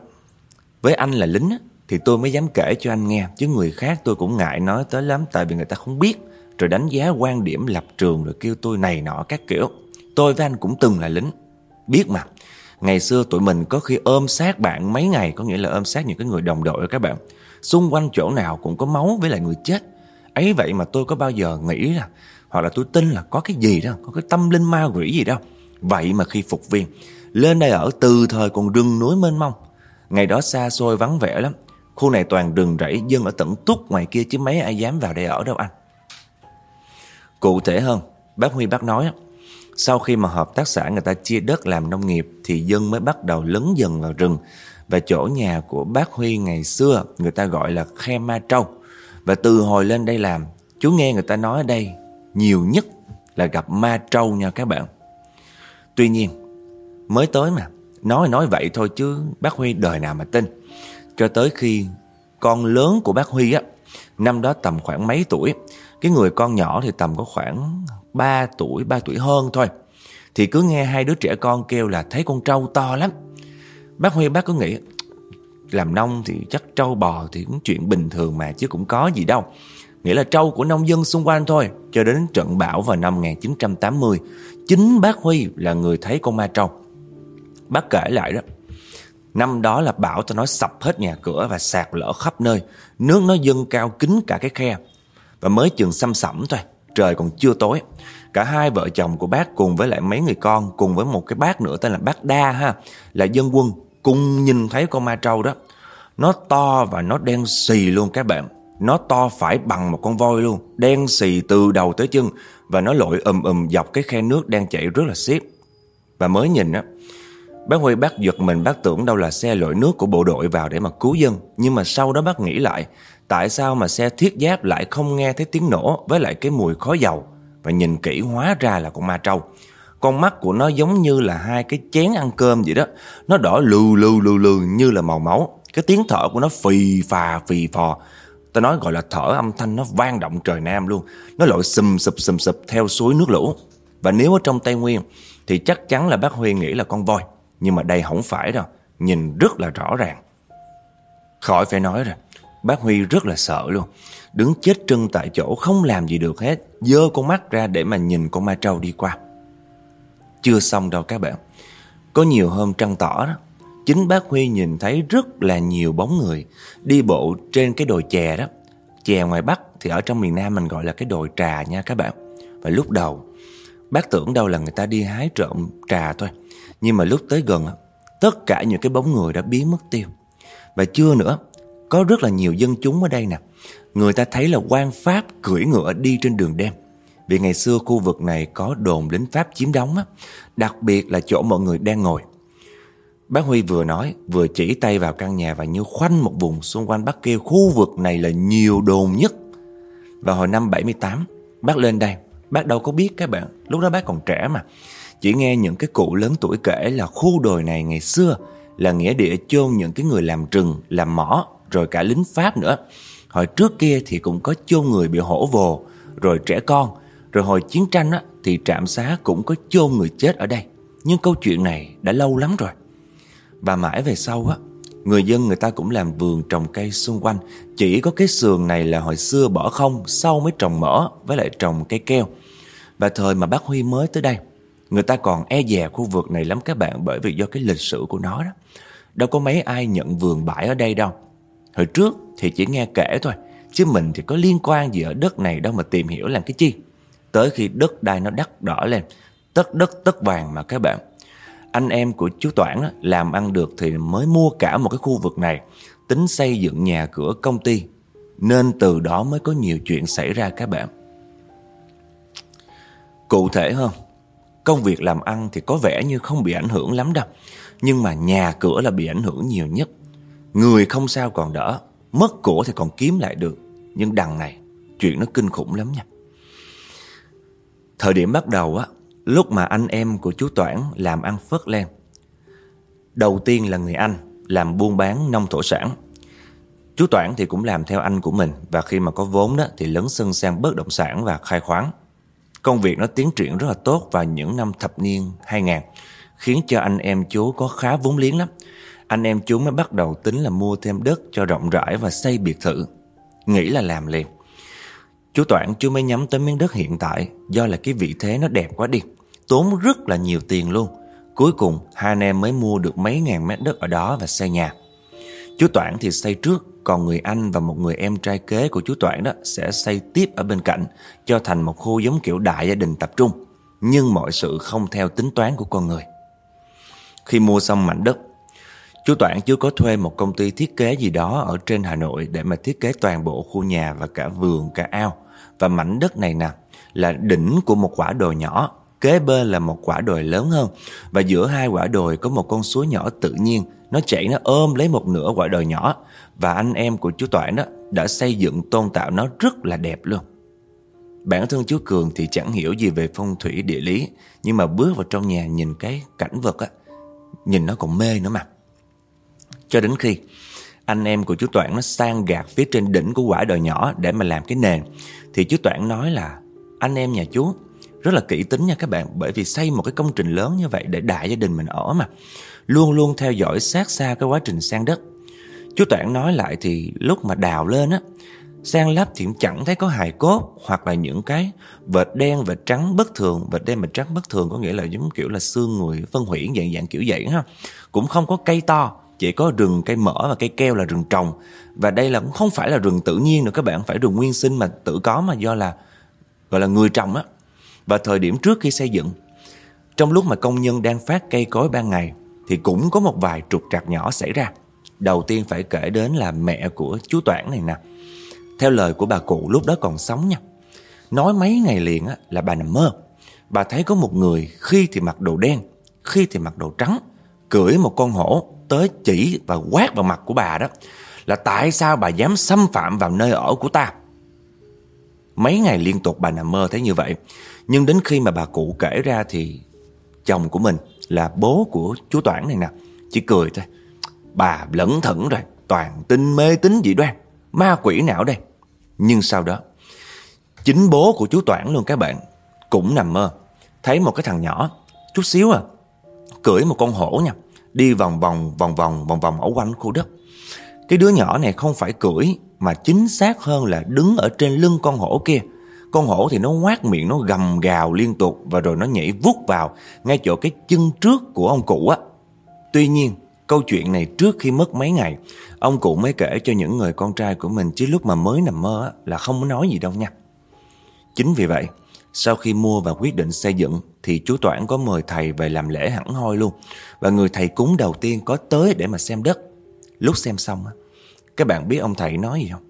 với anh là lính á, thì tôi mới dám kể cho anh nghe, chứ người khác tôi cũng ngại nói tới lắm tại vì người ta không biết, rồi đánh giá quan điểm lập trường rồi kêu tôi này nọ các kiểu. Tôi với anh cũng từng là lính, biết mà. Ngày xưa tụi mình có khi ôm sát bạn mấy ngày Có nghĩa là ôm sát những cái người đồng đội các bạn Xung quanh chỗ nào cũng có máu với lại người chết ấy vậy mà tôi có bao giờ nghĩ là hoặc là tôi tin là có cái gì đó, Có cái tâm linh ma quỷ gì đâu Vậy mà khi phục viên, Lên đây ở từ thời còn rừng núi mênh mông. Ngày đó xa xôi vắng vẻ lắm. Khu này toàn rừng rẫy, Dân ở tận túc ngoài kia chứ mấy ai dám vào đây ở đâu anh. Cụ thể hơn, Bác Huy bác nói Sau khi mà hợp tác xã người ta chia đất làm nông nghiệp Thì dân mới bắt đầu lấn dần vào rừng. Và chỗ nhà của bác Huy ngày xưa Người ta gọi là khe ma trâu. Và từ hồi lên đây làm, Chú nghe người ta nói ở đây nhiều nhất là gặp ma trâu nha các bạn. Tuy nhiên, mới tới mà, nói nói vậy thôi chứ bác Huy đời nào mà tin. Cho tới khi con lớn của bác Huy á, năm đó tầm khoảng mấy tuổi, cái người con nhỏ thì tầm có khoảng 3 tuổi, 3 tuổi hơn thôi. Thì cứ nghe hai đứa trẻ con kêu là thấy con trâu to lắm. Bác Huy bác cứ nghĩ làm nông thì chắc trâu bò thì cũng chuyện bình thường mà chứ cũng có gì đâu nghĩa là trâu của nông dân xung quanh thôi. Cho đến trận bão vào năm 1980, chính bác Huy là người thấy con ma trâu. Bác kể lại đó, năm đó là bão tao nói sập hết nhà cửa và sạt lở khắp nơi. Nước nó dâng cao kính cả cái khe. Và mới chừng xăm sẩm thôi, trời còn chưa tối. Cả hai vợ chồng của bác cùng với lại mấy người con cùng với một cái bác nữa tên là bác Đa ha, là dân quân cùng nhìn thấy con ma trâu đó. Nó to và nó đen xì luôn các bạn. Nó to phải bằng một con voi luôn, Đen xì từ đầu tới chân, Và nó lội ầm ầm dọc cái khe nước đang chảy rất là xiết. Và mới nhìn á, Bác Huy, bác giật mình, bác tưởng đâu là xe lội nước của bộ đội vào để mà cứu dân. Nhưng mà sau đó bác nghĩ lại, Tại sao mà xe thiết giáp lại không nghe thấy tiếng nổ Với lại cái mùi khói dầu? Và nhìn kỹ hóa ra là con ma trâu. Con mắt của nó giống như là hai cái chén ăn cơm vậy đó. Nó đỏ lù lù lù lù như là màu máu. Cái tiếng thở của nó phì phà, phì phò. Ta nói gọi là thở, âm thanh nó vang động trời Nam luôn. Nó lội sùm sụp sùm sụp theo suối nước lũ. Và nếu ở trong Tây Nguyên Thì chắc chắn là bác Huy nghĩ là con voi. Nhưng mà đây không phải đâu. Nhìn rất là rõ ràng. Khỏi phải nói rồi. Bác Huy rất là sợ luôn. Đứng chết trân tại chỗ, không làm gì được hết. Dơ con mắt ra để mà nhìn con ma trâu đi qua. Chưa xong đâu các bạn. Có nhiều hôm trăng tỏ đó. Chính bác Huy nhìn thấy rất là nhiều bóng người đi bộ trên cái đồi chè đó. Chè ngoài Bắc thì ở trong miền Nam mình gọi là cái đồi trà nha các bạn. Và lúc đầu, bác tưởng đâu là người ta đi hái trộm trà thôi. Nhưng mà lúc tới gần, tất cả những cái bóng người đã biến mất tiêu. Và chưa nữa, có rất là nhiều dân chúng ở đây nè. Người ta thấy là quan Pháp cưỡi ngựa đi trên đường đêm. Vì ngày xưa khu vực này có đồn lính Pháp chiếm đóng á, đặc biệt là chỗ mọi người đang ngồi. Bác Huy vừa nói vừa chỉ tay vào căn nhà và như khoanh một vùng xung quanh bác kêu khu vực này là nhiều đồn nhất. Và hồi năm 78 bác lên đây. Bác đâu có biết các bạn. Lúc đó bác còn trẻ mà. Chỉ nghe những cái cụ lớn tuổi kể là khu đồi này ngày xưa Là nghĩa địa chôn những cái người làm rừng Làm mỏ Rồi cả lính Pháp nữa. Hồi trước kia thì cũng có chôn người bị hổ vồ Rồi trẻ con. Rồi hồi chiến tranh á, thì trạm xá cũng có chôn người chết ở đây. Nhưng câu chuyện này đã lâu lắm rồi. Và mãi về sau á, Người dân người ta cũng làm vườn trồng cây xung quanh. Chỉ có cái sườn này là hồi xưa bỏ không, Sau mới trồng mỡ, với lại trồng cây keo. Và thời mà bác Huy mới tới đây, Người ta còn e dè khu vực này lắm các bạn, Bởi vì do cái lịch sử của nó đó. Đâu có mấy ai nhận vườn bãi ở đây đâu. Hồi trước thì chỉ nghe kể thôi, Chứ mình thì có liên quan gì ở đất này đâu mà tìm hiểu làm cái chi. Tới khi đất đai nó đắt đỏ lên, Tất đất tất vàng mà các bạn anh em của chú Toản làm ăn được thì mới mua cả một cái khu vực này, tính xây dựng nhà cửa công ty. Nên từ đó mới có nhiều chuyện xảy ra các bạn. Cụ thể hơn, công việc làm ăn thì có vẻ như không bị ảnh hưởng lắm đâu. Nhưng mà nhà cửa là bị ảnh hưởng nhiều nhất. Người không sao còn đỡ, mất của thì còn kiếm lại được. Nhưng đằng này, chuyện nó kinh khủng lắm nha. Thời điểm bắt đầu á, Lúc mà anh em của chú Toản làm ăn phất lên Đầu tiên là người anh Làm buôn bán nông thổ sản. Chú Toản thì cũng làm theo anh của mình Và khi mà có vốn đó Thì lấn sân sang bất động sản và khai khoáng. Công việc nó tiến triển rất là tốt Vào những năm thập niên 2000 Khiến cho anh em chú có khá vốn liếng lắm. Anh em chú mới bắt đầu tính là mua thêm đất Cho rộng rãi và xây biệt thự. Nghĩ là làm liền. Chú Toản chú mới nhắm tới miếng đất hiện tại Do là cái vị thế nó đẹp quá đi. Tốn rất là nhiều tiền luôn. Cuối cùng hai anh em mới mua được mấy ngàn mét đất ở đó và xây nhà. Chú Toản thì xây trước Còn người anh và một người em trai kế của chú Toản đó Sẽ xây tiếp ở bên cạnh Cho thành một khu giống kiểu đại gia đình tập trung. Nhưng mọi sự không theo tính toán của con người. Khi mua xong mảnh đất Chú Toản chưa có thuê một công ty thiết kế gì đó ở trên Hà Nội để mà thiết kế toàn bộ khu nhà và cả vườn, cả ao. Và mảnh đất này nè, là đỉnh của một quả đồi nhỏ, Kế bên là một quả đồi lớn hơn. Và giữa hai quả đồi có một con suối nhỏ tự nhiên, Nó chảy, nó ôm lấy một nửa quả đồi nhỏ. Và anh em của chú Toản đó đã xây dựng, tôn tạo nó rất là đẹp luôn. Bản thân chú Cường thì chẳng hiểu gì về phong thủy địa lý, Nhưng mà bước vào trong nhà nhìn cái cảnh vật á, Nhìn nó còn mê nữa mà. Cho đến khi anh em của chú Toản nó sang gạt phía trên đỉnh của quả đồi nhỏ để mà làm cái nền. Thì chú Toản nói là, Anh em nhà chú, rất là kỹ tính nha các bạn, bởi vì xây một cái công trình lớn như vậy để đại gia đình mình ở mà, luôn luôn theo dõi sát xa cái quá trình sang đất. Chú toản nói lại thì lúc mà đào lên á, sang lắp thì chẳng thấy có hài cốt hoặc là những cái vệt đen, vệt trắng bất thường. Vệt đen, vệt trắng bất thường có nghĩa là giống kiểu là xương người phân hủy dạng dạng kiểu vậy ha. Cũng không có cây to chỉ có rừng cây mỡ và cây keo là rừng trồng và đây là cũng không phải là rừng tự nhiên nữa các bạn phải rừng nguyên sinh mà tự có mà do là gọi là người trồng á và thời điểm trước khi xây dựng. Trong lúc mà công nhân đang phát cây cối ban ngày thì cũng có một vài trục trặc nhỏ xảy ra. Đầu tiên phải kể đến là mẹ của chú Toản này nè. Theo lời của bà cụ lúc đó còn sống nha. Nói mấy ngày liền á, là bà nằm mơ. Bà thấy có một người khi thì mặc đồ đen, khi thì mặc đồ trắng, cưỡi một con hổ tới chỉ và quát vào mặt của bà đó, là tại sao bà dám xâm phạm vào nơi ở của ta. Mấy ngày liên tục bà nằm mơ thấy như vậy, Nhưng đến khi mà bà cụ kể ra thì Chồng của mình là bố của chú Toản này nè, Chỉ cười thôi. Bà lẫn thẩn rồi, Toàn tin mê tín dị đoan, Ma quỷ não đây. Nhưng sau đó, Chính bố của chú Toản luôn các bạn, Cũng nằm mơ, Thấy một cái thằng nhỏ, Chút xíu à Cưỡi một con hổ nha. Đi vòng vòng vòng vòng vòng vòng ở quanh khu đất Cái đứa nhỏ này không phải cưỡi mà chính xác hơn là đứng ở trên lưng con hổ kia. Con hổ thì nó ngoác miệng nó gầm gào liên tục và rồi nó nhảy vút vào ngay chỗ cái chân trước của ông cụ á. Tuy nhiên, câu chuyện này trước khi mất mấy ngày, ông cụ mới kể cho những người con trai của mình chứ lúc mà mới nằm mơ á, là không có nói gì đâu nha. Chính vì vậy, sau khi mua và quyết định xây dựng, thì chú Toản có mời thầy về làm lễ hẳn hoi luôn. Và người thầy cúng đầu tiên có tới để mà xem đất. Lúc xem xong các bạn biết ông thầy nói gì không?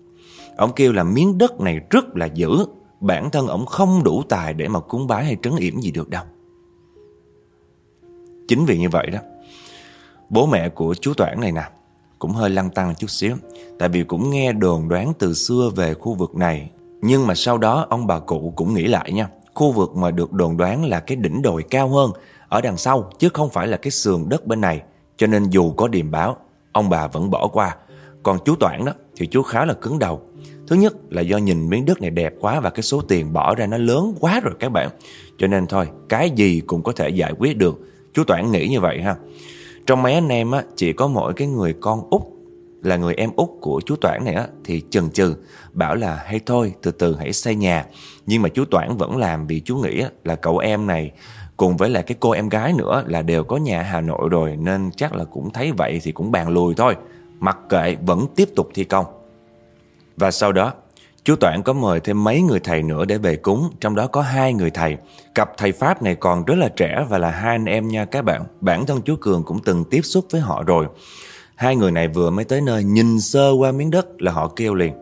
Ông kêu là miếng đất này rất là dữ, Bản thân ông không đủ tài để mà cúng bái hay trấn yểm gì được đâu Chính vì như vậy đó, Bố mẹ của chú Toản này nè, Cũng hơi lăng tăng chút xíu Tại vì cũng nghe đồn đoán từ xưa về khu vực này nhưng mà sau đó ông bà cụ cũng nghĩ lại nha Khu vực mà được đồn đoán là cái đỉnh đồi cao hơn Ở đằng sau chứ không phải là cái sườn đất bên này. Cho nên dù có điềm báo Ông bà vẫn bỏ qua. Còn chú Toản đó thì chú khá là cứng đầu. Thứ nhất là do nhìn miếng đất này đẹp quá Và cái số tiền bỏ ra nó lớn quá rồi các bạn. Cho nên thôi Cái gì cũng có thể giải quyết được. Chú Toản nghĩ như vậy ha. Trong mấy anh em á, chỉ có mỗi cái người con út là người em út của chú Toản này á, Thì chần chừ Bảo là hay thôi từ từ hãy xây nhà. Nhưng mà chú Toản vẫn làm Vì chú nghĩ là cậu em này Cùng với lại cái cô em gái nữa Là đều có nhà Hà Nội rồi Nên chắc là cũng thấy vậy thì cũng bàn lùi thôi. Mặc kệ vẫn tiếp tục thi công. Và sau đó Chú Toản có mời thêm mấy người thầy nữa để về cúng Trong đó có hai người thầy. Cặp thầy Pháp này còn rất là trẻ Và là hai anh em nha các bạn. Bản thân chú Cường cũng từng tiếp xúc với họ rồi. Hai người này vừa mới tới nơi Nhìn sơ qua miếng đất là họ kêu liền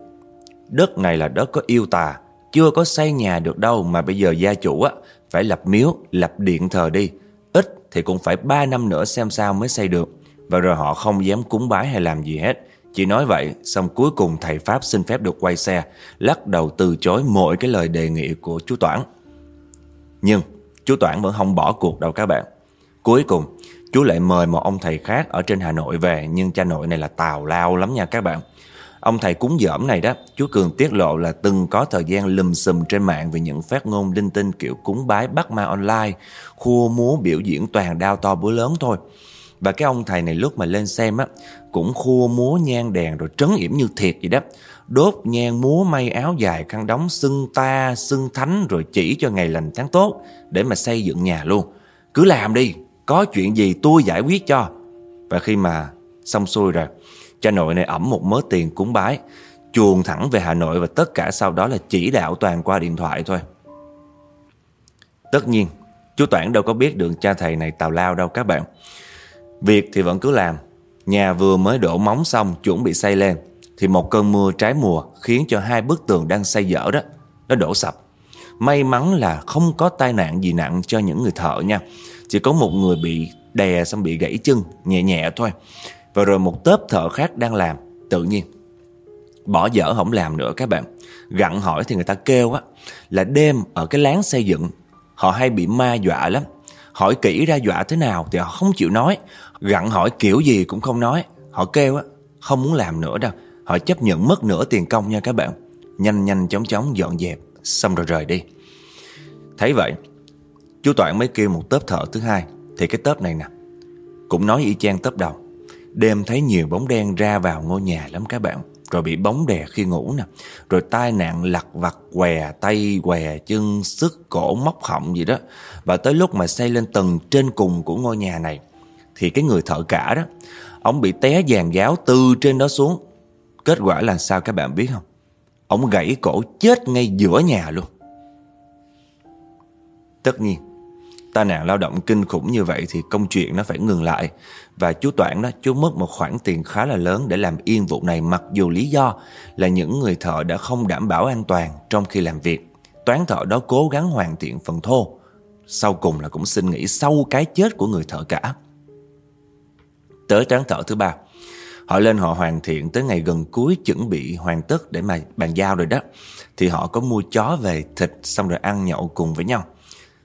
Đất này là đất có yêu tà Chưa có xây nhà được đâu Mà bây giờ gia chủ á Phải lập miếu, lập điện thờ đi Ít thì cũng phải 3 năm nữa xem sao mới xây được Và rồi họ không dám cúng bái hay làm gì hết chỉ nói vậy, xong cuối cùng thầy Pháp xin phép được quay xe, lắc đầu từ chối mọi cái lời đề nghị của chú Toản. Nhưng chú Toản vẫn không bỏ cuộc đâu các bạn. Cuối cùng, chú lại mời một ông thầy khác ở trên Hà Nội về, nhưng cha nội này là tào lao lắm nha các bạn. Ông thầy cúng dởm này đó, chú Cường tiết lộ là từng có thời gian lùm xùm trên mạng về những phát ngôn linh tinh kiểu cúng bái bắt ma online, khua múa biểu diễn toàn đao to búa lớn thôi. Và cái ông thầy này lúc mà lên xem á Cũng khua múa nhang đèn rồi trấn yểm như thiệt vậy đó Đốt nhang múa may áo dài khăn đóng xưng ta xưng thánh Rồi chỉ cho ngày lành tháng tốt Để mà xây dựng nhà luôn Cứ làm đi có chuyện gì tôi giải quyết cho. Và khi mà xong xuôi rồi, Cha nội này ẩm một mớ tiền cúng bái, Chuồn thẳng về Hà Nội Và tất cả sau đó là chỉ đạo toàn qua điện thoại thôi. Tất nhiên, Chú Toản đâu có biết được cha thầy này tào lao đâu các bạn. Việc thì vẫn cứ làm. Nhà vừa mới đổ móng xong, chuẩn bị xây lên, Thì một cơn mưa trái mùa Khiến cho hai bức tường đang xây dở đó, Nó đổ sập. May mắn là không có tai nạn gì nặng cho những người thợ nha. Chỉ có một người bị đè xong bị gãy chân, Nhẹ nhẹ thôi. Và rồi một tớp thợ khác đang làm, Tự nhiên. Bỏ dở không làm nữa các bạn. Gặn hỏi thì người ta kêu á, Là đêm ở cái láng xây dựng, Họ hay bị ma dọa lắm. Hỏi kỹ ra dọa thế nào thì họ không chịu nói. Gặn hỏi kiểu gì cũng không nói. Họ kêu á, Không muốn làm nữa đâu. Họ chấp nhận mất nửa tiền công nha các bạn. Nhanh nhanh, chóng chóng, dọn dẹp, Xong rồi rời đi. Thấy vậy Chú Toản mới kêu một tớp thợ thứ hai. Thì cái tớp này nè, Cũng nói y chang tớp đầu. Đêm thấy nhiều bóng đen ra vào ngôi nhà lắm các bạn. Rồi bị bóng đè khi ngủ nè. Rồi tai nạn lặt vặt, què tay, què chân Sức cổ, móc họng gì đó. Và tới lúc mà xây lên tầng trên cùng của ngôi nhà này, thì cái người thợ cả đó, Ông bị té giàn giáo từ trên đó xuống. Kết quả là sao các bạn biết không? Ông gãy cổ chết ngay giữa nhà luôn. Tất nhiên Tai nạn lao động kinh khủng như vậy Thì công chuyện nó phải ngừng lại. Và chú Toản đó, chú mất một khoản tiền khá là lớn Để làm yên vụ này Mặc dù lý do là những người thợ đã không đảm bảo an toàn Trong khi làm việc. Toán thợ đó cố gắng hoàn thiện phần thô, Sau cùng là cũng xin nghỉ sau cái chết của người thợ cả. Tới tráng thợ thứ ba, Họ lên họ hoàn thiện tới ngày gần cuối chuẩn bị hoàn tất để mà bàn giao rồi đó. Thì họ có mua chó về thịt, xong rồi ăn nhậu cùng với nhau.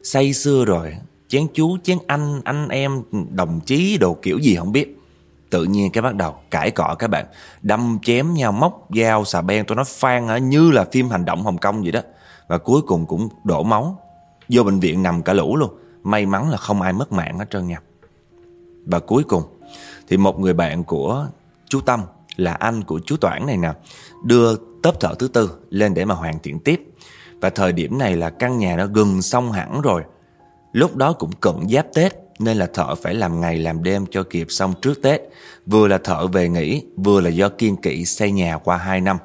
Say xưa rồi Chén chú, chén anh, anh em, đồng chí, đồ kiểu gì không biết. Tự nhiên cái bắt đầu cãi cọ các bạn Đâm chém nhau, móc dao, xà beng Tôi nói phan như là phim hành động Hồng Kông vậy đó. Và cuối cùng cũng đổ máu Vô bệnh viện nằm cả lũ luôn. May mắn là không ai mất mạng hết trơn nha. Và cuối cùng thì một người bạn của chú Tâm là anh của chú Toản này nè đưa tớp thợ thứ tư lên để mà hoàn thiện tiếp. Và thời điểm này là căn nhà nó gần xong hẳn rồi. Lúc đó cũng cận giáp Tết nên là thợ phải làm ngày làm đêm cho kịp xong trước Tết. Vừa là thợ về nghỉ, vừa là do kiên kỵ xây nhà qua 2 năm.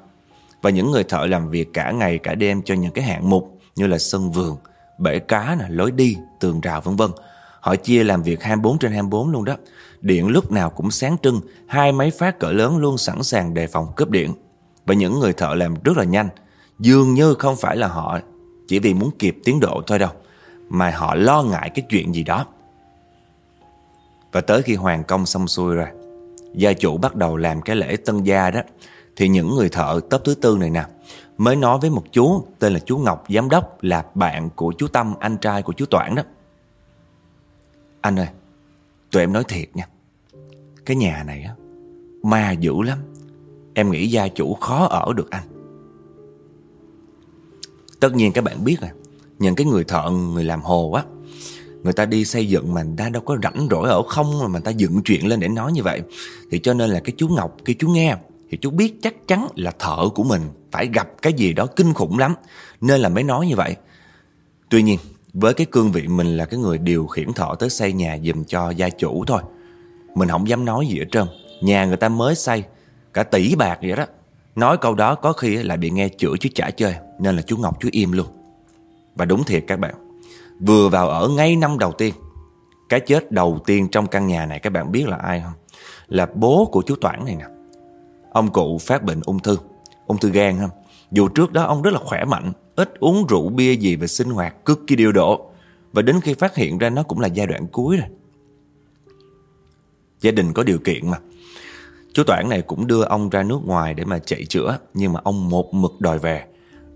Và những người thợ làm việc cả ngày cả đêm cho những cái hạng mục như là sân vườn, bể cá, lối đi, tường rào vân vân. Họ chia làm việc 24 trên 24 luôn đó. Điện lúc nào cũng sáng trưng, hai máy phát cỡ lớn luôn sẵn sàng đề phòng cướp điện. Và những người thợ làm rất là nhanh, dường như không phải là họ chỉ vì muốn kịp tiến độ thôi đâu, mà họ lo ngại cái chuyện gì đó. Và tới khi hoàn công xong xuôi rồi Gia chủ bắt đầu làm cái lễ tân gia đó Thì những người thợ tấp thứ tư này nè Mới nói với một chú Tên là chú Ngọc Giám đốc Là bạn của chú Tâm Anh trai của chú Toản đó Anh ơi Tụi em nói thiệt nha Cái nhà này á Ma dữ lắm Em nghĩ gia chủ khó ở được anh Tất nhiên các bạn biết rồi. Những cái người thợ, Người làm hồ á, Người ta đi xây dựng mà ta đâu có rảnh rỗi ở không mà người ta dựng chuyện lên để nói như vậy. Thì cho nên là cái chú Ngọc Khi chú nghe, Thì chú biết chắc chắn là thợ của mình Phải gặp cái gì đó kinh khủng lắm. Nên là mới nói như vậy. Tuy nhiên, với cái cương vị mình là cái người điều khiển thợ tới xây nhà dùm cho gia chủ thôi. Mình không dám nói gì ở trơn. Nhà người ta mới xây Cả tỷ bạc vậy đó. Nói câu đó có khi lại bị nghe chửi chứ chả chơi, Nên là chú Ngọc chú im luôn. Và đúng thiệt các bạn, Vừa vào ở ngay năm đầu tiên, Cái chết đầu tiên trong căn nhà này, Các bạn biết là ai không? Là bố của chú Toản này nè. Ông cụ phát bệnh ung thư Ung thư gan không? Dù trước đó ông rất là khỏe mạnh, Ít uống rượu bia gì và sinh hoạt, cực kỳ điều độ. Và đến khi phát hiện ra nó cũng là giai đoạn cuối rồi. Gia đình có điều kiện mà Chú Toản này cũng đưa ông ra nước ngoài để mà chạy chữa Nhưng mà ông một mực đòi về.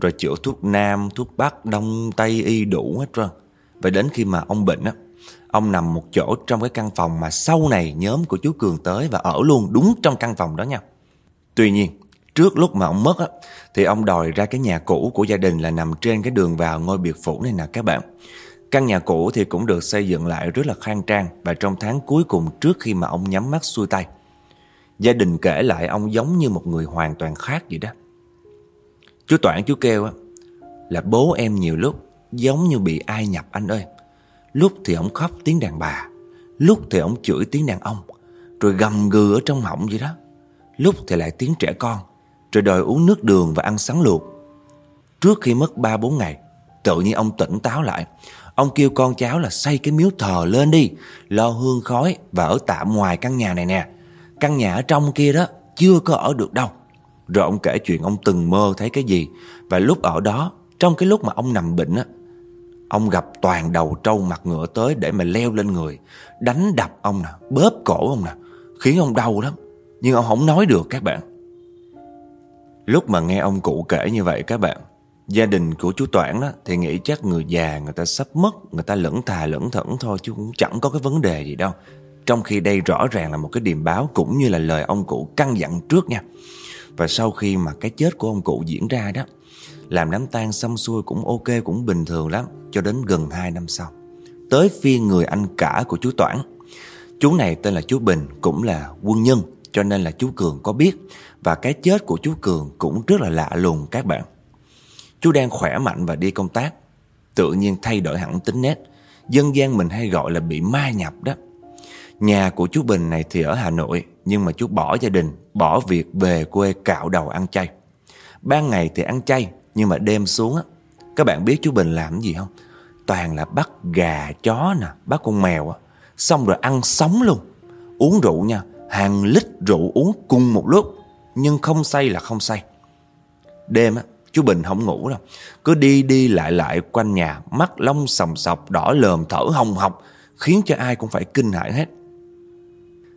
Rồi chữa thuốc Nam, thuốc Bắc, Đông, Tây y đủ hết trơn. Và đến khi mà ông bệnh á Ông nằm một chỗ trong cái căn phòng mà sau này nhóm của chú Cường tới và ở luôn đúng trong căn phòng đó nha. Tuy nhiên trước lúc mà ông mất á Thì ông đòi ra cái nhà cũ của gia đình là nằm trên cái đường vào ngôi biệt phủ này nè các bạn. Căn nhà cũ thì cũng được xây dựng lại rất là khang trang Và trong tháng cuối cùng trước khi mà ông nhắm mắt xuôi tay. Gia đình kể lại ông giống như một người hoàn toàn khác vậy đó. Chú Toản chú kêu á, Là bố em nhiều lúc Giống như bị ai nhập anh ơi. Lúc thì ông khóc tiếng đàn bà, Lúc thì ông chửi tiếng đàn ông, Rồi gầm gừ ở trong họng vậy đó. Lúc thì lại tiếng trẻ con, Rồi đòi uống nước đường và ăn sắn luộc. Trước khi mất 3-4 ngày, Tự nhiên ông tỉnh táo lại. Ông kêu con cháu là xây cái miếu thờ lên đi, Lo hương khói Và ở tạm ngoài căn nhà này nè. Căn nhà ở trong kia đó Chưa có ở được đâu. Rồi ông kể chuyện ông từng mơ thấy cái gì. Và lúc ở đó, Trong cái lúc mà ông nằm bệnh á, Ông gặp toàn đầu trâu mặt ngựa tới Để mà leo lên người, Đánh đập ông nè, Bóp cổ ông nè, Khiến ông đau lắm. Nhưng ông không nói được các bạn. Lúc mà nghe ông cụ kể như vậy các bạn, Gia đình của chú Toản đó Thì nghĩ chắc người già người ta sắp mất, Người ta lẫn thà lẫn thẫn thôi Chứ cũng chẳng có cái vấn đề gì đâu trong khi đây rõ ràng là một cái điềm báo Cũng như là lời ông cụ căn dặn trước nha. Và sau khi mà cái chết của ông cụ diễn ra đó, Làm đám tang xong xuôi cũng ok, Cũng bình thường lắm, Cho đến gần 2 năm sau. Tới phiên người anh cả của chú Toản. Chú này tên là chú Bình, Cũng là quân nhân, Cho nên là chú Cường có biết. Và cái chết của chú Cường cũng rất là lạ lùng các bạn. Chú đang khỏe mạnh và đi công tác, Tự nhiên thay đổi hẳn tính nét. Dân gian mình hay gọi là bị ma nhập đó. Nhà của chú Bình này thì ở Hà Nội, Nhưng mà chú bỏ gia đình, Bỏ việc về quê cạo đầu ăn chay. Ban ngày thì ăn chay, Nhưng mà đêm xuống á, Các bạn biết chú Bình làm gì không? Toàn là bắt gà, chó nè, Bắt con mèo á. Xong rồi ăn sống luôn. Uống rượu nha, Hàng lít rượu uống cùng một lúc, Nhưng không say là không say. Đêm á, Chú Bình không ngủ đâu. Cứ đi đi lại lại quanh nhà, Mắt lông sòng sọc, đỏ lờm, thở hồng hộc, Khiến cho ai cũng phải kinh hãi hết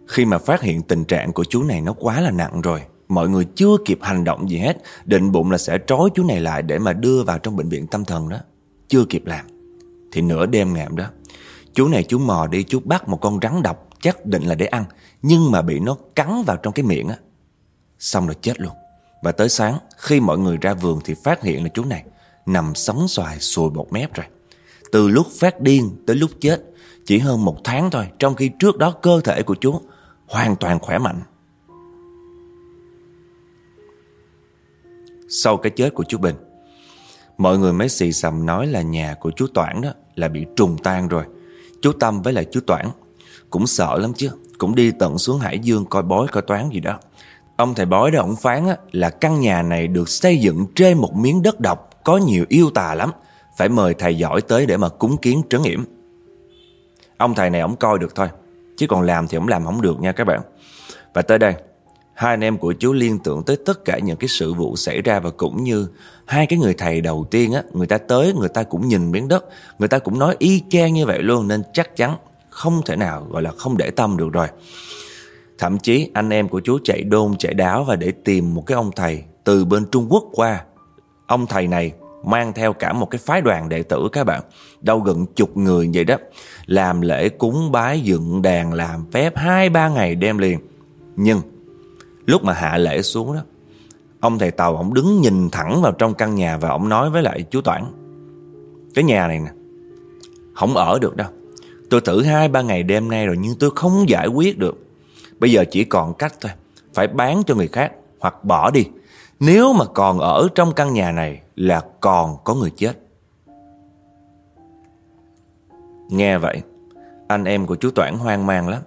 khi mà phát hiện tình trạng của chú này nó quá là nặng rồi, Mọi người chưa kịp hành động gì hết, Định bụng là sẽ trói chú này lại Để mà đưa vào trong bệnh viện tâm thần đó. Chưa kịp làm. Thì nửa đêm ngày đó, Chú này chú mò đi, chú bắt một con rắn độc Chắc định là để ăn, Nhưng mà bị nó cắn vào trong cái miệng á. Xong rồi chết luôn. Và tới sáng, khi mọi người ra vườn Thì phát hiện là chú này Nằm sóng xoài sùi bột mép rồi. Từ lúc phát điên tới lúc chết, Chỉ hơn một tháng thôi, Trong khi trước đó cơ thể của chú hoàn toàn khỏe mạnh. Sau cái chết của chú Bình, mọi người mới xì xầm nói là nhà của chú Toản đó là bị trùng tan rồi. Chú Tâm với lại chú Toản cũng sợ lắm chứ, cũng đi tận xuống Hải Dương coi bói coi toán gì đó. Ông thầy bói đó ông phán á, là căn nhà này được xây dựng trên một miếng đất độc có nhiều yêu tà lắm, phải mời thầy giỏi tới để mà cúng kiến trấn yểm. Ông thầy này ông coi được thôi, Chứ còn làm thì ổng làm không được nha các bạn Và tới đây Hai anh em của chú liên tưởng tới tất cả những cái sự vụ xảy ra Và cũng như hai cái người thầy đầu tiên á Người ta tới người ta cũng nhìn miếng đất Người ta cũng nói y chang như vậy luôn Nên chắc chắn không thể nào gọi là không để tâm được rồi. Thậm chí anh em của chú chạy đôn chạy đáo và để tìm một cái ông thầy từ bên Trung Quốc qua. Ông thầy này mang theo cả một cái phái đoàn đệ tử các bạn, đâu gần chục người vậy đó, làm lễ cúng bái dựng đàn làm phép hai ba ngày đêm liền. Nhưng lúc mà hạ lễ xuống đó, ông thầy Tàu ông đứng nhìn thẳng vào trong căn nhà và ông nói với lại chú Toản, cái nhà này nè, không ở được đâu. Tôi thử hai ba ngày đêm nay rồi nhưng tôi không giải quyết được. Bây giờ chỉ còn cách thôi, phải bán cho người khác hoặc bỏ đi. Nếu mà còn ở trong căn nhà này là còn có người chết. Nghe vậy, anh em của chú Toản hoang mang lắm.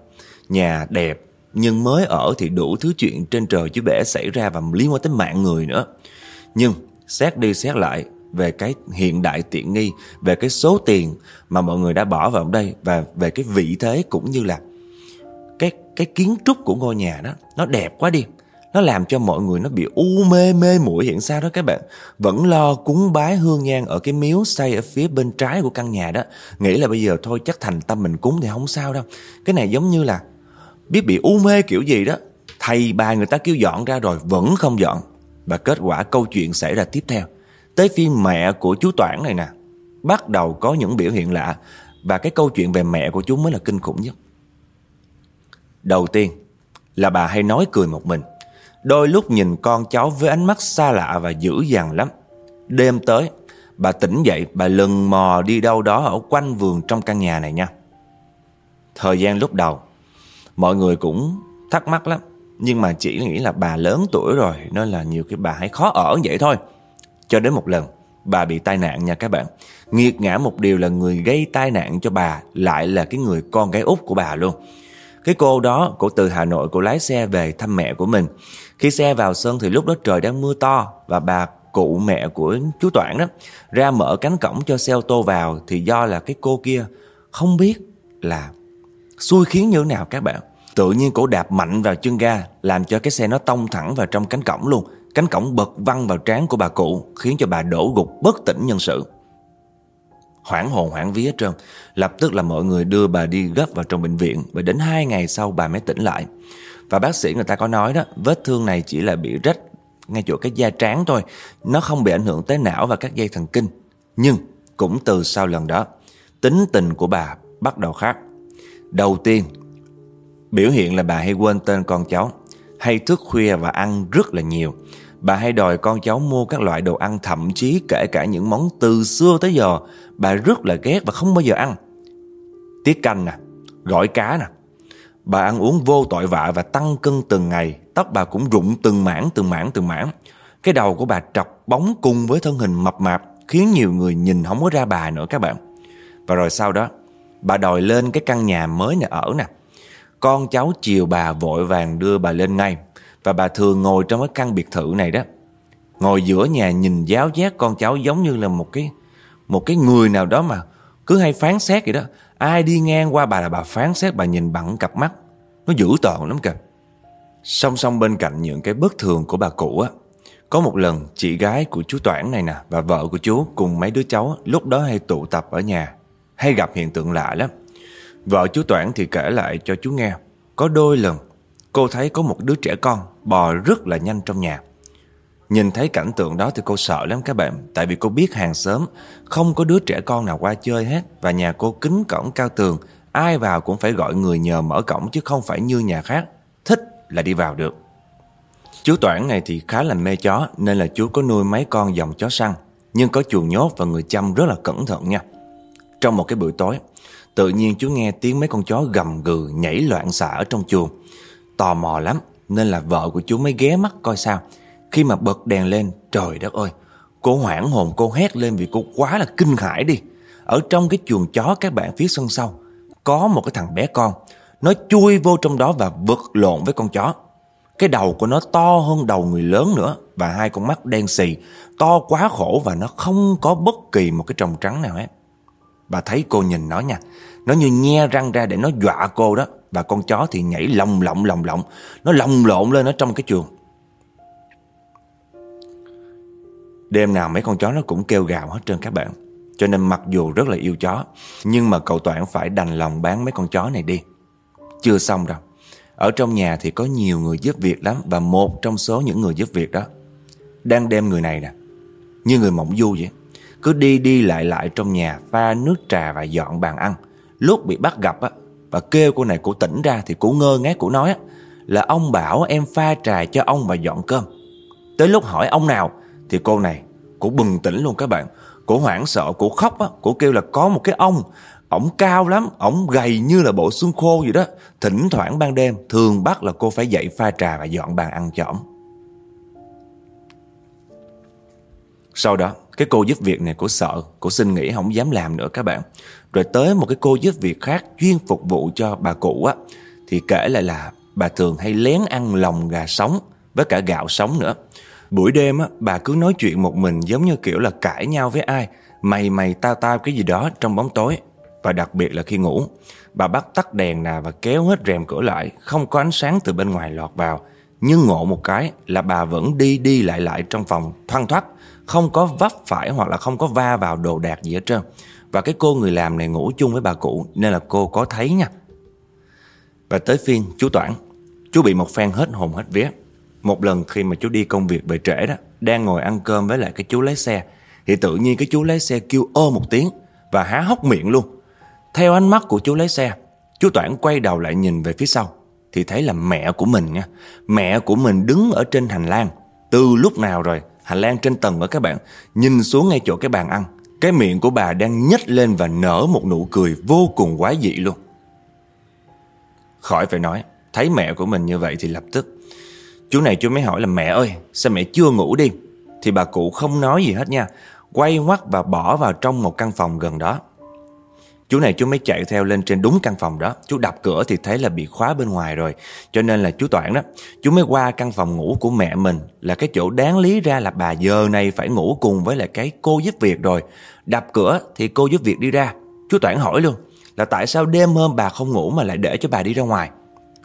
Nhà đẹp, nhưng mới ở thì đủ thứ chuyện trên trời chứ bể xảy ra và liên quan tới mạng người nữa. Nhưng xét đi xét lại về cái hiện đại tiện nghi, về cái số tiền mà mọi người đã bỏ vào đây và về cái vị thế cũng như là cái cái kiến trúc của ngôi nhà đó nó đẹp quá đi. Nó làm cho mọi người nó bị u mê mê mũi hiện sao đó các bạn. Vẫn lo cúng bái hương nhang ở cái miếu xây ở phía bên trái của căn nhà đó. Nghĩ là bây giờ thôi, chắc thành tâm mình cúng thì không sao đâu. Cái này giống như là biết bị u mê kiểu gì đó. Thầy bà người ta kêu dọn ra rồi vẫn không dọn. Và kết quả câu chuyện xảy ra tiếp theo. Tới phiên mẹ của chú Toản này nè, Bắt đầu có những biểu hiện lạ. Và cái câu chuyện về mẹ của chú mới là kinh khủng nhất. Đầu tiên, là bà hay nói cười một mình. Đôi lúc nhìn con cháu với ánh mắt xa lạ và dữ dằn lắm. Đêm tới, Bà tỉnh dậy, Bà lừng mò đi đâu đó Ở quanh vườn trong căn nhà này nha. Thời gian lúc đầu, Mọi người cũng thắc mắc lắm, Nhưng mà chỉ nghĩ là bà lớn tuổi rồi, Nên là nhiều cái bà hãy khó ở vậy thôi. Cho đến một lần, Bà bị tai nạn nha các bạn. Nghiệt ngã một điều là người gây tai nạn cho bà Lại là cái người con gái út của bà luôn. Cái cô đó, Cô từ Hà Nội, cô lái xe về thăm mẹ của mình. Khi xe vào sân thì lúc đó trời đang mưa to Và bà cụ mẹ của chú Toản đó Ra mở cánh cổng cho xe ô tô vào Thì do là cái cô kia Không biết là xui khiến như thế nào các bạn. Tự nhiên cổ đạp mạnh vào chân ga, Làm cho cái xe nó tông thẳng vào trong cánh cổng luôn. Cánh cổng bật văng vào trán của bà cụ, Khiến cho bà đổ gục bất tỉnh nhân sự. Hoảng hồn hoảng vía trơn. Lập tức là mọi người đưa bà đi gấp vào trong bệnh viện, Và đến 2 ngày sau bà mới tỉnh lại. Và bác sĩ người ta có nói đó, Vết thương này chỉ là bị rách Ngay chỗ cái da trán thôi. Nó không bị ảnh hưởng tới não và các dây thần kinh. Nhưng cũng từ sau lần đó, Tính tình của bà bắt đầu khác. Đầu tiên, Biểu hiện là bà hay quên tên con cháu, Hay thức khuya và ăn rất là nhiều. Bà hay đòi con cháu mua các loại đồ ăn Thậm chí kể cả những món từ xưa tới giờ. Bà rất là ghét và không bao giờ ăn. Tiết canh nè, Gỏi cá nè Bà ăn uống vô tội vạ và tăng cân từng ngày. Tóc bà cũng rụng từng mảng từng mảng từng mảng. Cái đầu của bà trọc bóng cùng với thân hình mập mạp, Khiến nhiều người nhìn không có ra bà nữa các bạn. Và rồi sau đó, Bà đòi lên cái căn nhà mới này ở nè. Con cháu chiều bà vội vàng đưa bà lên ngay. Và bà thường ngồi trong cái căn biệt thự này đó. Ngồi giữa nhà nhìn giáo giác con cháu giống như là một cái Một cái người nào đó mà Cứ hay phán xét vậy đó. Ai đi ngang qua bà là bà phán xét bà nhìn bằng cặp mắt Nó dữ tợn lắm kìa Song song bên cạnh những cái bất thường của bà cụ á Có một lần chị gái của chú Toản này nè Và vợ của chú cùng mấy đứa cháu Lúc đó hay tụ tập ở nhà hay gặp hiện tượng lạ lắm. Vợ chú Toản thì kể lại cho chú nghe, có đôi lần cô thấy có một đứa trẻ con bò rất là nhanh trong nhà. Nhìn thấy cảnh tượng đó thì cô sợ lắm các bạn, tại vì cô biết hàng xóm không có đứa trẻ con nào qua chơi hết và nhà cô kính cổng cao tường, ai vào cũng phải gọi người nhờ mở cổng chứ không phải như nhà khác, thích là đi vào được. Chú Toản này thì khá là mê chó nên là chú có nuôi mấy con dòng chó săn, nhưng có chuồng nhốt và người chăm rất là cẩn thận nha. Trong một cái buổi tối, tự nhiên chú nghe tiếng mấy con chó gầm gừ nhảy loạn xạ ở trong chuồng. Tò mò lắm, nên là vợ của chú mới ghé mắt coi sao. Khi mà bật đèn lên, trời đất ơi, cô hoảng hồn cô hét lên vì cô quá là kinh hãi đi. Ở trong cái chuồng chó các bạn phía sân sau, có một cái thằng bé con. Nó chui vô trong đó và vật lộn với con chó. Cái đầu của nó to hơn đầu người lớn nữa và hai con mắt đen xì, to quá khổ và nó không có bất kỳ một cái tròng trắng nào hết. Bà thấy cô nhìn nó nha Nó như nhe răng ra để nó dọa cô đó Và con chó thì nhảy lồng lộng lồng lộng Nó lồng lộn lên ở trong cái chuồng Đêm nào mấy con chó nó cũng kêu gào hết trơn các bạn. Cho nên mặc dù rất là yêu chó, Nhưng mà cậu Toản phải đành lòng bán mấy con chó này đi. Chưa xong đâu. Ở trong nhà thì có nhiều người giúp việc lắm Và một trong số những người giúp việc đó Đang đem người này nè. Như người mộng du vậy. Cứ đi đi lại lại trong nhà Pha nước trà và dọn bàn ăn. Lúc bị bắt gặp á, Và kêu cô này cô tỉnh ra Thì cô ngơ ngác, cô nói á, Là ông bảo em pha trà cho ông và dọn cơm. Tới lúc hỏi ông nào thì cô này Cô bừng tỉnh luôn các bạn. Cô hoảng sợ, cô khóc á. Cô kêu là có một cái ông Ổng cao lắm, ổng gầy như là bộ xương khô vậy đó. Thỉnh thoảng ban đêm Thường bắt là cô phải dậy pha trà và dọn bàn ăn cho ổng. Sau đó cái cô giúp việc này cô sợ Cô xin nghỉ không dám làm nữa các bạn. Rồi tới một cái cô giúp việc khác Chuyên phục vụ cho bà cụ á. Thì kể lại là bà thường hay lén ăn lòng gà sống Với cả gạo sống nữa. Buổi đêm á, bà cứ nói chuyện một mình giống như kiểu là cãi nhau với ai, mày mày tao tao cái gì đó trong bóng tối. Và đặc biệt là khi ngủ, bà bắt tắt đèn nè và kéo hết rèm cửa lại, không có ánh sáng từ bên ngoài lọt vào. Nhưng ngộ một cái là bà vẫn đi đi lại lại trong phòng thoăn thoắt, không có vấp phải hoặc là không có va vào đồ đạc gì hết trơn. Và cái cô người làm này ngủ chung với bà cụ nên là cô có thấy nha. Và tới phiên chú Toản, chú bị một phen hết hồn hết vía. Một lần khi mà chú đi công việc về trễ đó, Đang ngồi ăn cơm với lại cái chú lái xe, Thì tự nhiên cái chú lái xe kêu ô một tiếng Và há hốc miệng luôn. Theo ánh mắt của chú lái xe, Chú Toản quay đầu lại nhìn về phía sau, Thì thấy là mẹ của mình nha. Mẹ của mình đứng ở trên hành lang. Từ lúc nào rồi, Hành lang trên tầng ở các bạn, Nhìn xuống ngay chỗ cái bàn ăn, Cái miệng của bà đang nhếch lên và nở một nụ cười vô cùng quái dị luôn. Khỏi phải nói, Thấy mẹ của mình như vậy thì lập tức Chú này chú mới hỏi là, mẹ ơi, Sao mẹ chưa ngủ đi? Thì bà cụ không nói gì hết nha, Quay ngoắt và bỏ vào trong một căn phòng gần đó. Chú này chú mới chạy theo lên trên đúng căn phòng đó. Chú đập cửa thì thấy là bị khóa bên ngoài rồi, Cho nên là chú Toản đó, Chú mới qua căn phòng ngủ của mẹ mình Là cái chỗ đáng lý ra là bà giờ này phải ngủ cùng với lại cái cô giúp việc rồi. Đập cửa thì cô giúp việc đi ra. Chú Toản hỏi luôn Là, tại sao đêm hôm bà không ngủ mà lại để cho bà đi ra ngoài?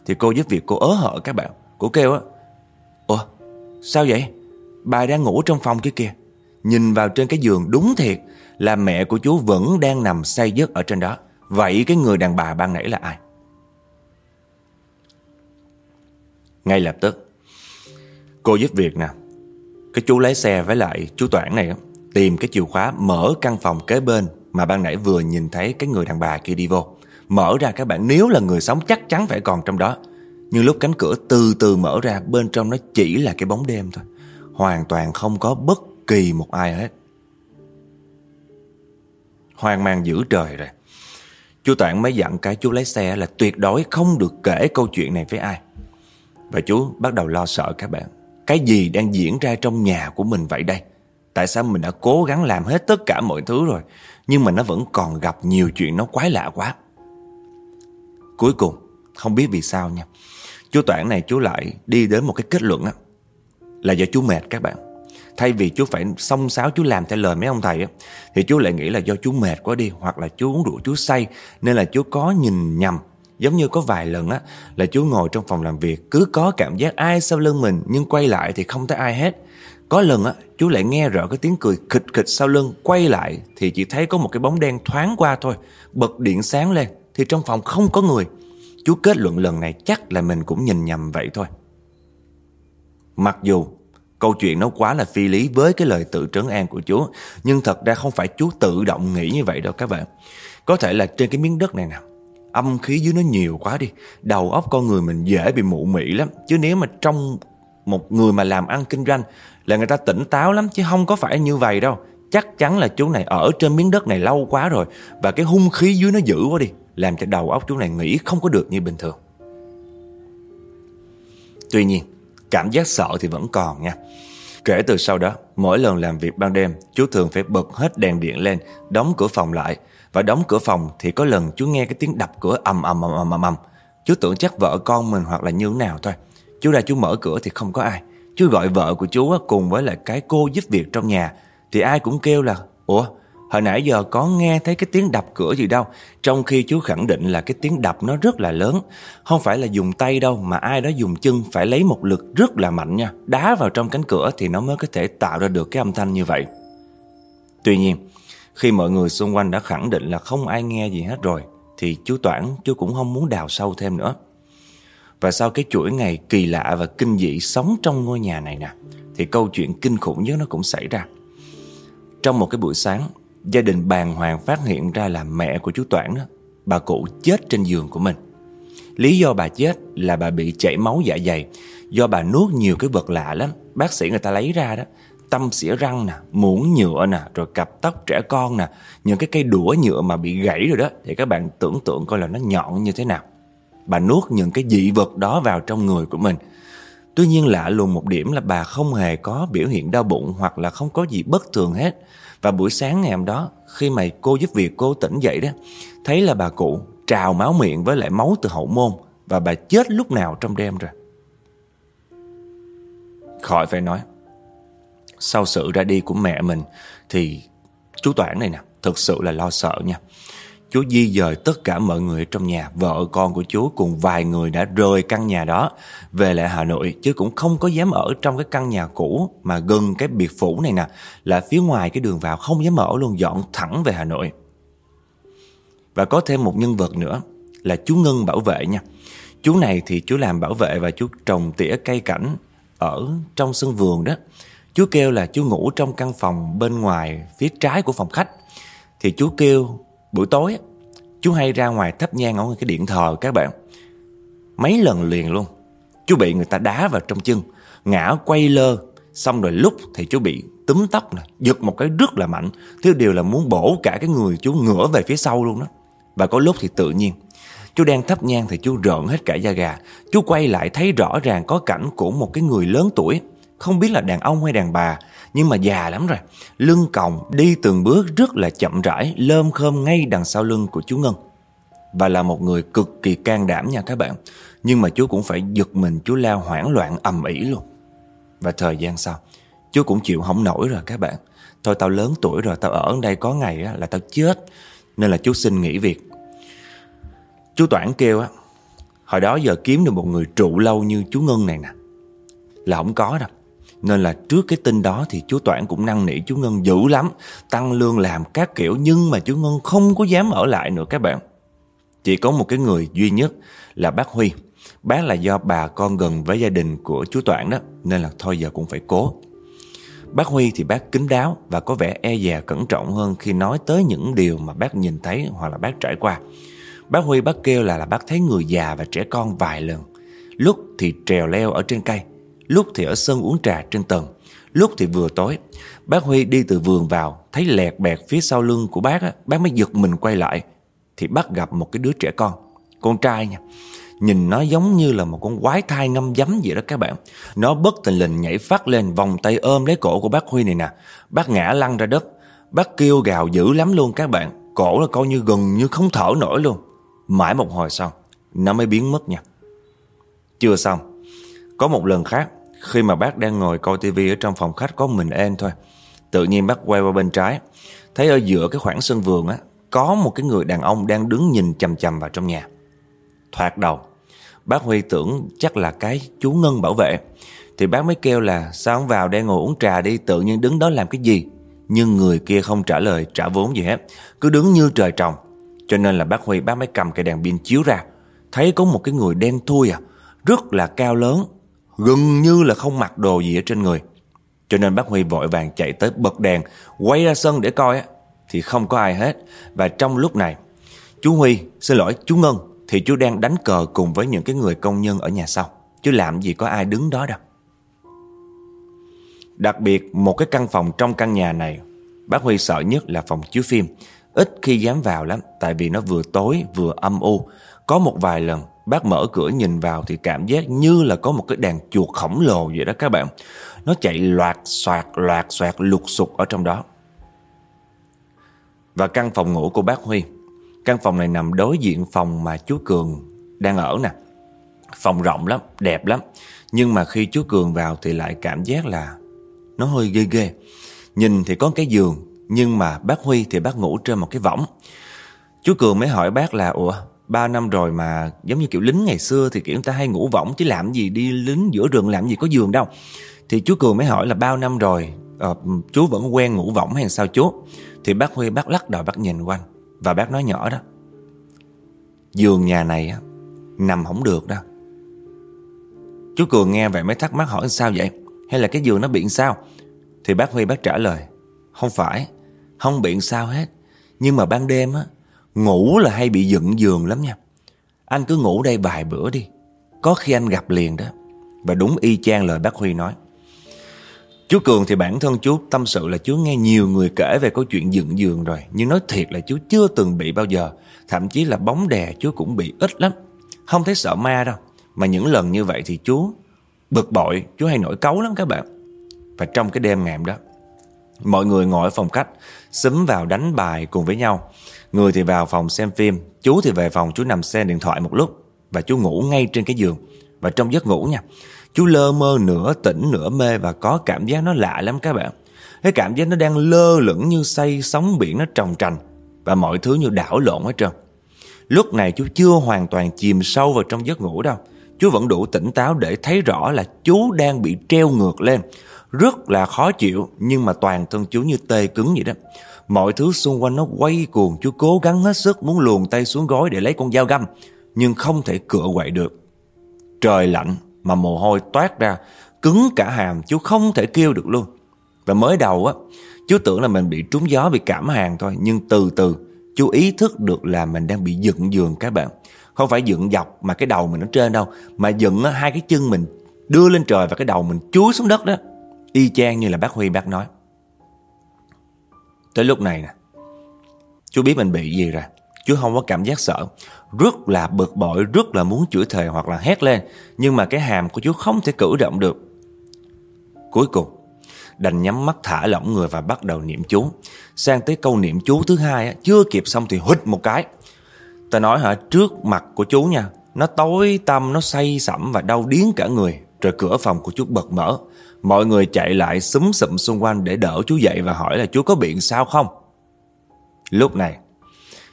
Thì cô giúp việc cô ớ hở các bạn. Cô kêu á sao vậy? Bà đang ngủ trong phòng kia kìa. Nhìn vào trên cái giường đúng thiệt Là mẹ của chú vẫn đang nằm say giấc ở trên đó. Vậy cái người đàn bà ban nãy là ai? Ngay lập tức, Cô giúp việc nè. Cái chú lái xe với lại chú Toản này Tìm cái chìa khóa mở căn phòng kế bên Mà ban nãy vừa nhìn thấy cái người đàn bà kia đi vô. Mở ra các bạn nếu là người sống chắc chắn phải còn trong đó nhưng lúc cánh cửa từ từ mở ra, Bên trong nó chỉ là cái bóng đêm thôi. Hoàn toàn không có bất kỳ một ai hết. Hoang mang dữ trời rồi. Chú Toản mới dặn cái chú lái xe là tuyệt đối không được kể câu chuyện này với ai. Và chú bắt đầu lo sợ các bạn. Cái gì đang diễn ra trong nhà của mình vậy đây? Tại sao mình đã cố gắng làm hết tất cả mọi thứ rồi, Nhưng mà nó vẫn còn gặp nhiều chuyện nó quái lạ quá? Cuối cùng, Không biết vì sao nha. Chú Toản này chú lại đi đến một cái kết luận á, Là do chú mệt các bạn. Thay vì chú phải xông xáo chú làm theo lời mấy ông thầy á, Thì chú lại nghĩ là do chú mệt quá đi, Hoặc là chú uống rượu chú say, Nên là chú có nhìn nhầm. Giống như có vài lần á, Là chú ngồi trong phòng làm việc, Cứ có cảm giác ai sau lưng mình, Nhưng quay lại thì không thấy ai hết. Có lần á, chú lại nghe rõ cái tiếng cười khịch khịch sau lưng, Quay lại thì chỉ thấy có một cái bóng đen thoáng qua thôi, Bật điện sáng lên, Thì trong phòng không có người. Chú kết luận lần này chắc là mình cũng nhìn nhầm vậy thôi. Mặc dù câu chuyện nó quá là phi lý với cái lời tự trấn an của chú, nhưng thật ra không phải chú tự động nghĩ như vậy đâu các bạn. Có thể là trên cái miếng đất này nè, âm khí dưới nó nhiều quá đi, đầu óc con người mình dễ bị mụ mị lắm. Chứ nếu mà trong một người mà làm ăn kinh doanh là người ta tỉnh táo lắm chứ không có phải như vậy đâu. Chắc chắn là chú này ở trên miếng đất này lâu quá rồi và cái hung khí dưới nó dữ quá đi làm cho đầu óc chú này nghĩ không có được như bình thường. Tuy nhiên, cảm giác sợ thì vẫn còn nha. Kể từ sau đó, mỗi lần làm việc ban đêm, chú thường phải bật hết đèn điện lên, đóng cửa phòng lại. Và đóng cửa phòng thì có lần chú nghe cái tiếng đập cửa ầm ầm ầm ầm ầm ầm. Chú tưởng chắc vợ con mình hoặc là như thế nào thôi. Chú ra chú mở cửa thì không có ai. Chú gọi vợ của chú cùng với lại cái cô giúp việc trong nhà. Thì ai cũng kêu là, Ủa, Hồi nãy giờ có nghe thấy cái tiếng đập cửa gì đâu. Trong khi chú khẳng định là cái tiếng đập nó rất là lớn. Không phải là dùng tay đâu, Mà ai đó dùng chân phải lấy một lực rất là mạnh nha. Đá vào trong cánh cửa thì nó mới có thể tạo ra được cái âm thanh như vậy. Tuy nhiên, Khi mọi người xung quanh đã khẳng định là không ai nghe gì hết rồi, Thì chú Toản, chú cũng không muốn đào sâu thêm nữa. Và sau cái chuỗi ngày kỳ lạ và kinh dị sống trong ngôi nhà này nè, Thì câu chuyện kinh khủng nhất nó cũng xảy ra. Trong một cái buổi sáng Gia đình bàng hoàng phát hiện ra là mẹ của chú Toản đó Bà cụ chết trên giường của mình. Lý do bà chết là bà bị chảy máu dạ dày. Do bà nuốt nhiều cái vật lạ lắm Bác sĩ người ta lấy ra đó Tâm xỉa răng nè, muỗng nhựa nè Rồi cặp tóc trẻ con nè Những cái cây đũa nhựa mà bị gãy rồi đó Thì các bạn tưởng tượng coi là nó nhọn như thế nào. Bà nuốt những cái dị vật đó vào trong người của mình Tuy nhiên lạ lùng một điểm là bà không hề có biểu hiện đau bụng Hoặc là không có gì bất thường hết. Và buổi sáng ngày hôm đó, Khi mà cô giúp việc cô tỉnh dậy đó, Thấy là bà cụ trào máu miệng với lại máu từ hậu môn Và bà chết lúc nào trong đêm rồi. Khỏi phải nói, Sau sự ra đi của mẹ mình Thì chú Toản này nè, Thực sự là lo sợ nha. Chú di dời tất cả mọi người trong nhà Vợ, con của chú cùng vài người đã rời căn nhà đó Về lại Hà Nội, Chứ cũng không có dám ở trong cái căn nhà cũ Mà gần cái biệt phủ này nè Là phía ngoài cái đường vào Không dám ở luôn, dọn thẳng về Hà Nội Và có thêm một nhân vật nữa Là chú Ngân bảo vệ nha Chú này thì chú làm bảo vệ Và chú trồng tỉa cây cảnh ở trong sân vườn đó. Chú kêu là chú ngủ trong căn phòng bên ngoài phía trái của phòng khách. Thì chú kêu buổi tối chú hay ra ngoài thắp nhang ở cái điện thờ các bạn. Mấy lần liền luôn. Chú bị người ta đá vào trong chân, ngã quay lơ, xong rồi lúc thì chú bị túm tóc nè, giật một cái rất là mạnh. Thứ điều là muốn bổ cả cái người chú ngửa về phía sau luôn đó. Và có lúc thì tự nhiên Chú đang thắp nhang thì chú rợn hết cả da gà Chú quay lại thấy rõ ràng có cảnh của một cái người lớn tuổi Không biết là đàn ông hay đàn bà nhưng mà già lắm rồi. Lưng còng đi từng bước rất là chậm rãi, Lơm khơm ngay đằng sau lưng của chú Ngân. Và là một người cực kỳ can đảm nha các bạn. Nhưng mà chú cũng phải giật mình, Chú lao hoảng loạn ầm ĩ luôn. Và thời gian sau, Chú cũng chịu không nổi rồi các bạn. Thôi tao lớn tuổi rồi, Tao ở đây có ngày là tao chết. Nên là chú xin nghỉ việc. Chú Toản kêu á, Hồi đó giờ kiếm được một người trụ lâu như chú Ngân này nè. Là không có đâu. Nên là trước cái tin đó thì chú Toản cũng năn nỉ chú Ngân dữ lắm Tăng lương làm các kiểu Nhưng mà chú Ngân không có dám ở lại nữa các bạn. Chỉ có một cái người duy nhất là bác Huy. Bác là do bà con gần với gia đình của chú Toản đó Nên là thôi giờ cũng phải cố. Bác Huy thì bác kính đáo và có vẻ e dè cẩn trọng hơn khi nói tới những điều mà bác nhìn thấy hoặc là bác trải qua. Bác Huy bác kêu là, là bác thấy người già và trẻ con vài lần. Lúc thì trèo leo ở trên cây. Lúc thì ở sân uống trà trên tầng Lúc thì vừa tối. Bác Huy đi từ vườn vào Thấy lẹt bẹt phía sau lưng của bác á, Bác mới giật mình quay lại. Thì bác gặp một cái đứa trẻ con Con trai nha. Nhìn nó giống như là một con quái thai ngâm giấm vậy đó các bạn. Nó bất tình lình nhảy phát lên Vòng tay ôm lấy cổ của bác Huy này nè. Bác ngã lăn ra đất. Bác kêu gào dữ lắm luôn các bạn. Cổ là coi như gần như không thở nổi luôn. Mãi một hồi sau Nó mới biến mất nha. Chưa xong. Có một lần khác khi mà bác đang ngồi coi tivi ở trong phòng khách có mình em thôi, Tự nhiên bác quay qua bên trái, Thấy ở giữa cái khoảng sân vườn á, Có một cái người đàn ông đang đứng nhìn chầm chầm vào trong nhà. Thoạt đầu, Bác Huy tưởng chắc là cái chú Ngân bảo vệ, Thì bác mới kêu là, Sao ông vào đây ngồi uống trà đi, Tự nhiên đứng đó làm cái gì? Nhưng người kia không trả lời, trả vốn gì hết, Cứ đứng như trời trồng. Cho nên là bác Huy, bác mới cầm cái đèn pin chiếu ra, Thấy có một cái người đen thui à Rất là cao lớn Gần như là không mặc đồ gì ở trên người. Cho nên bác Huy vội vàng chạy tới bật đèn Quay ra sân để coi á Thì không có ai hết. Và trong lúc này Chú Huy, xin lỗi chú Ngân Thì chú đang đánh cờ cùng với những cái người công nhân ở nhà sau. Chứ làm gì có ai đứng đó đâu. Đặc biệt một cái căn phòng trong căn nhà này Bác Huy sợ nhất là phòng chiếu phim. Ít khi dám vào lắm Tại vì nó vừa tối vừa âm u. Có một vài lần bác mở cửa nhìn vào Thì cảm giác như là có một cái đàn chuột khổng lồ vậy đó các bạn. Nó chạy loạt xoạt loạt xoạt lục sục ở trong đó. Và căn phòng ngủ của bác Huy. Căn phòng này nằm đối diện phòng mà chú Cường đang ở nè. Phòng rộng lắm, đẹp lắm. Nhưng mà khi chú Cường vào thì lại cảm giác là Nó hơi ghê ghê. Nhìn thì có cái giường nhưng mà bác Huy thì bác ngủ trên một cái võng. Chú Cường mới hỏi bác là Ủa ba năm rồi mà giống như kiểu lính ngày xưa Thì kiểu người ta hay ngủ võng chứ làm gì đi lính giữa rừng làm gì có giường đâu. Thì chú Cường mới hỏi là bao năm rồi à, Chú vẫn quen ngủ võng hay sao chú? Thì bác Huy bác lắc đầu bác nhìn quanh Và bác nói nhỏ đó Giường nhà này á Nằm không được đâu Chú Cường nghe vậy mới thắc mắc hỏi sao vậy? Hay là cái giường nó bị sao? Thì bác Huy bác trả lời Không phải Không bị sao hết. Nhưng mà ban đêm á Ngủ là hay bị dựng giường lắm nha. Anh cứ ngủ đây vài bữa đi. Có khi anh gặp liền đó. Và đúng y chang lời bác Huy nói. Chú Cường thì bản thân chú, tâm sự là chú nghe nhiều người kể về câu chuyện dựng giường rồi. Nhưng nói thiệt là chú chưa từng bị bao giờ. Thậm chí là bóng đè chú cũng bị ít lắm. Không thấy sợ ma đâu. Mà những lần như vậy thì chú bực bội. Chú hay nổi cấu lắm các bạn. Và trong cái đêm ngày hôm đó Mọi người ngồi ở phòng khách, Xúm vào đánh bài cùng với nhau. Người thì vào phòng xem phim, Chú thì về phòng chú nằm xem điện thoại một lúc Và chú ngủ ngay trên cái giường. Và trong giấc ngủ nha, Chú lơ mơ nửa tỉnh nửa mê Và có cảm giác nó lạ lắm các bạn. Cái cảm giác nó đang lơ lửng như say sóng biển nó trồng trành Và mọi thứ như đảo lộn hết trơn. Lúc này chú chưa hoàn toàn chìm sâu vào trong giấc ngủ đâu. Chú vẫn đủ tỉnh táo để thấy rõ là chú đang bị treo ngược lên. Rất là khó chịu, Nhưng mà toàn thân chú như tê cứng vậy đó. Mọi thứ xung quanh nó quay cuồng, Chú cố gắng hết sức muốn luồn tay xuống gối để lấy con dao găm, Nhưng không thể cựa quậy được. Trời lạnh mà mồ hôi toát ra, Cứng cả hàm, chú không thể kêu được luôn. Và mới đầu á, Chú tưởng là mình bị trúng gió, bị cảm hàng thôi, Nhưng từ từ, chú ý thức được là mình đang bị dựng giường các bạn. Không phải dựng dọc mà cái đầu mình ở trên đâu, Mà dựng hai cái chân mình đưa lên trời và cái đầu mình chúi xuống đất đó. Y chang như là bác Huy bác nói. Tới lúc này nè, Chú biết mình bị gì rồi. Chú không có cảm giác sợ. Rất là bực bội, Rất là muốn chửi thề hoặc là hét lên. Nhưng mà cái hàm của chú không thể cử động được. Cuối cùng, Đành nhắm mắt thả lỏng người và bắt đầu niệm chú. Sang tới câu niệm chú thứ hai Chưa kịp xong thì hít một cái. Ta nói hả, trước mặt của chú nha, Nó tối tăm, Nó say sẩm và đau điến cả người. Rồi cửa phòng của chú bật mở. Mọi người chạy lại xúm sụm xung quanh để đỡ chú dậy và hỏi là chú có biện sao không? Lúc này,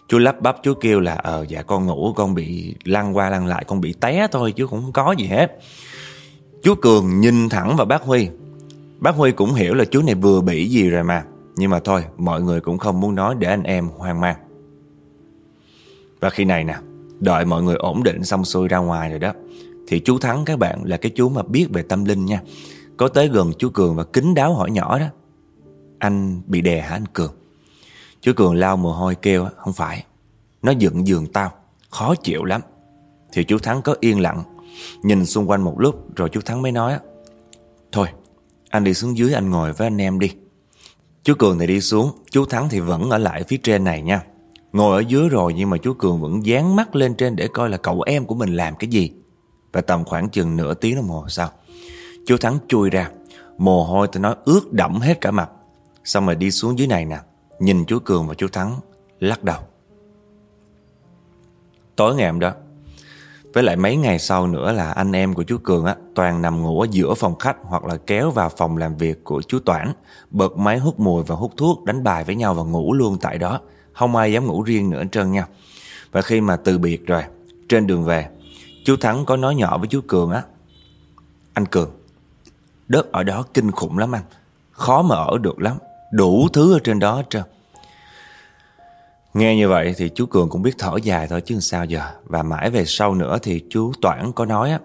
chú lắp bắp chú kêu là Ờ dạ con ngủ con bị lăn qua lăn lại con bị té thôi chứ cũng không có gì hết. Chú Cường nhìn thẳng vào bác Huy. Bác Huy cũng hiểu là chú này vừa bị gì rồi mà. Nhưng mà thôi, mọi người cũng không muốn nói để anh em hoang mang. Và khi này nè, đợi mọi người ổn định xong xuôi ra ngoài rồi đó. Thì chú Thắng các bạn là cái chú mà biết về tâm linh nha. Có tới gần chú Cường và kính đáo hỏi nhỏ đó. Anh bị đè hả anh Cường? Chú Cường lao mồ hôi kêu, Không phải, Nó dựng giường tao, Khó chịu lắm. Thì chú Thắng có yên lặng, Nhìn xung quanh một lúc, Rồi chú Thắng mới nói, Thôi, anh đi xuống dưới anh ngồi với anh em đi. Chú Cường thì đi xuống, Chú Thắng thì vẫn ở lại phía trên này nha. Ngồi ở dưới rồi nhưng mà chú Cường vẫn dán mắt lên trên để coi là cậu em của mình làm cái gì. Và tầm khoảng chừng nửa tiếng đồng hồ sau Chú Thắng chui ra. Mồ hôi tôi nói ướt đẫm hết cả mặt. Xong rồi đi xuống dưới này nè. Nhìn chú Cường và chú Thắng Lắc đầu. Tối ngày hôm đó, Với lại mấy ngày sau nữa là anh em của chú Cường á, Toàn nằm ngủ ở giữa phòng khách Hoặc là kéo vào phòng làm việc của chú Toản, Bật máy hút mùi và hút thuốc, Đánh bài với nhau và ngủ luôn tại đó. Không ai dám ngủ riêng nữa trơn nha. Và khi mà từ biệt rồi, Trên đường về Chú Thắng có nói nhỏ với chú Cường á, Anh Cường Đất ở đó kinh khủng lắm anh. Khó mà ở được lắm. Đủ thứ ở trên đó hết trơn. Nghe như vậy thì chú Cường cũng biết thở dài thôi chứ sao giờ. Và mãi về sau nữa thì chú Toản có nói á,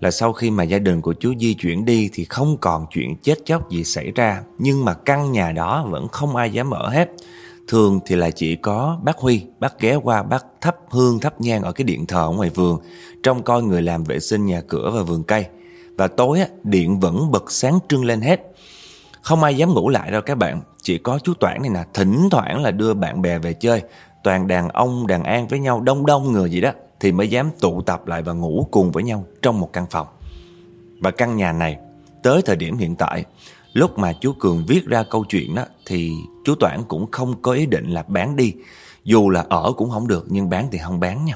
Là sau khi mà gia đình của chú di chuyển đi Thì không còn chuyện chết chóc gì xảy ra. Nhưng mà căn nhà đó vẫn không ai dám ở hết. Thường thì là chỉ có bác Huy Bác ghé qua bác thắp hương thắp nhang ở cái điện thờ ngoài vườn. Trông coi người làm vệ sinh nhà cửa và vườn cây và tối á, điện vẫn bật sáng trưng lên hết. Không ai dám ngủ lại đâu các bạn. Chỉ có chú Toản này nè Thỉnh thoảng là đưa bạn bè về chơi. Toàn đàn ông đàn an với nhau đông đông người gì đó Thì mới dám tụ tập lại và ngủ cùng với nhau Trong một căn phòng. Và căn nhà này Tới thời điểm hiện tại Lúc mà chú Cường viết ra câu chuyện đó Thì chú Toản cũng không có ý định là bán đi. Dù là ở cũng không được Nhưng bán thì không bán nha.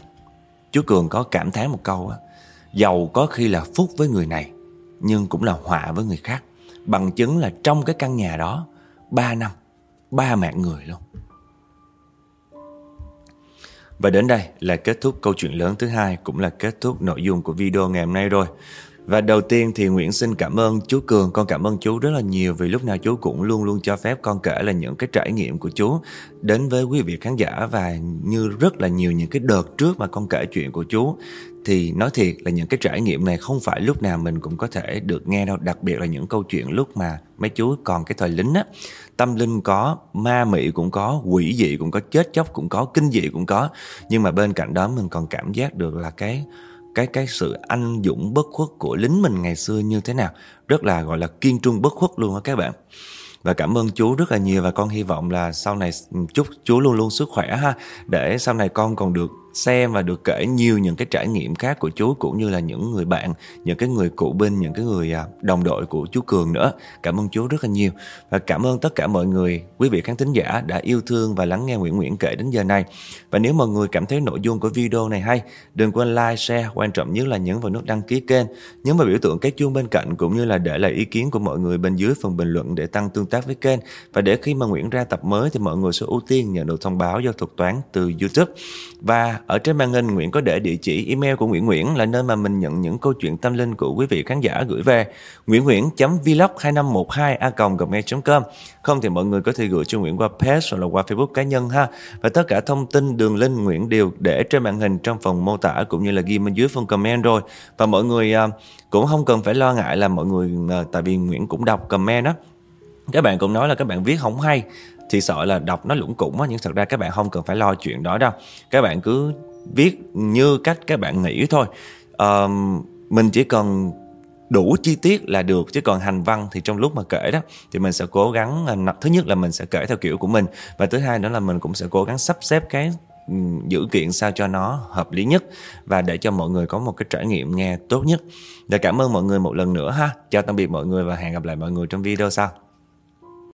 Chú Cường có cảm thán một câu á Giàu có khi là phúc với người này, Nhưng cũng là họa với người khác. Bằng chứng là trong cái căn nhà đó, ba năm, ba mạng người luôn. Và đến đây là kết thúc câu chuyện lớn thứ hai, Cũng là kết thúc nội dung của video ngày hôm nay rồi. Và đầu tiên thì Nguyễn xin cảm ơn chú Cường. Con cảm ơn chú rất là nhiều Vì lúc nào chú cũng luôn luôn cho phép con kể là những cái trải nghiệm của chú Đến với quý vị khán giả. Và như rất là nhiều những cái đợt trước mà con kể chuyện của chú Thì nói thiệt là những cái trải nghiệm này Không phải lúc nào mình cũng có thể được nghe đâu. Đặc biệt là những câu chuyện lúc mà mấy chú còn cái thời lính á Tâm linh có, ma mị cũng có, quỷ dị cũng có, chết chóc cũng có, kinh dị cũng có. Nhưng mà bên cạnh đó mình còn cảm giác được là cái cái cái sự anh dũng bất khuất của lính mình ngày xưa như thế nào. Rất là, gọi là, kiên trung bất khuất luôn á các bạn. Và cảm ơn chú rất là nhiều và con hy vọng là sau này ừ, chúc chú luôn luôn sức khỏe ha. Để sau này con còn được xem và được kể nhiều những cái trải nghiệm khác của chú cũng như là những người bạn, những cái người cụ binh, những cái người à, đồng đội của chú Cường nữa. Cảm ơn chú rất là nhiều và cảm ơn tất cả mọi người, quý vị khán thính giả đã yêu thương và lắng nghe Nguyễn Nguyễn kể đến giờ này. Và nếu mọi người cảm thấy nội dung của video này hay, đừng quên like, share, quan trọng nhất là nhấn vào nút đăng ký kênh, nhấn vào biểu tượng cái chuông bên cạnh cũng như là để lại ý kiến của mọi người bên dưới phần bình luận để tăng tương tác với kênh và để khi mà Nguyễn ra tập mới thì mọi người sẽ ưu tiên nhận được thông báo do thuật toán từ YouTube. Và ở trên màn hình, Nguyễn có để địa chỉ email của Nguyễn Nguyễn là nơi mà mình nhận những câu chuyện tâm linh của quý vị khán giả gửi về. Nguyễn nguyễn vlog 2512 a gmail.com không thì mọi người có thể gửi cho Nguyễn qua page hoặc là qua Facebook cá nhân ha. Và tất cả thông tin đường link Nguyễn đều để trên màn hình trong phần mô tả cũng như là ghi bên dưới phần comment rồi. Và mọi người à, cũng không cần phải lo ngại là mọi người à, tại vì Nguyễn cũng đọc comment đó các bạn cũng nói là các bạn viết không hay thì sợ là đọc nó lũng củng á nhưng thật ra các bạn không cần phải lo chuyện đó đâu các bạn cứ viết như cách các bạn nghĩ thôi uh, mình chỉ cần đủ chi tiết là được chứ còn hành văn thì trong lúc mà kể đó thì mình sẽ cố gắng à, thứ nhất là mình sẽ kể theo kiểu của mình và thứ hai nữa là mình cũng sẽ cố gắng sắp xếp cái dữ kiện sao cho nó hợp lý nhất và để cho mọi người có một cái trải nghiệm nghe tốt nhất. Và cảm ơn mọi người một lần nữa ha. Chào tạm biệt mọi người và hẹn gặp lại mọi người trong video sau.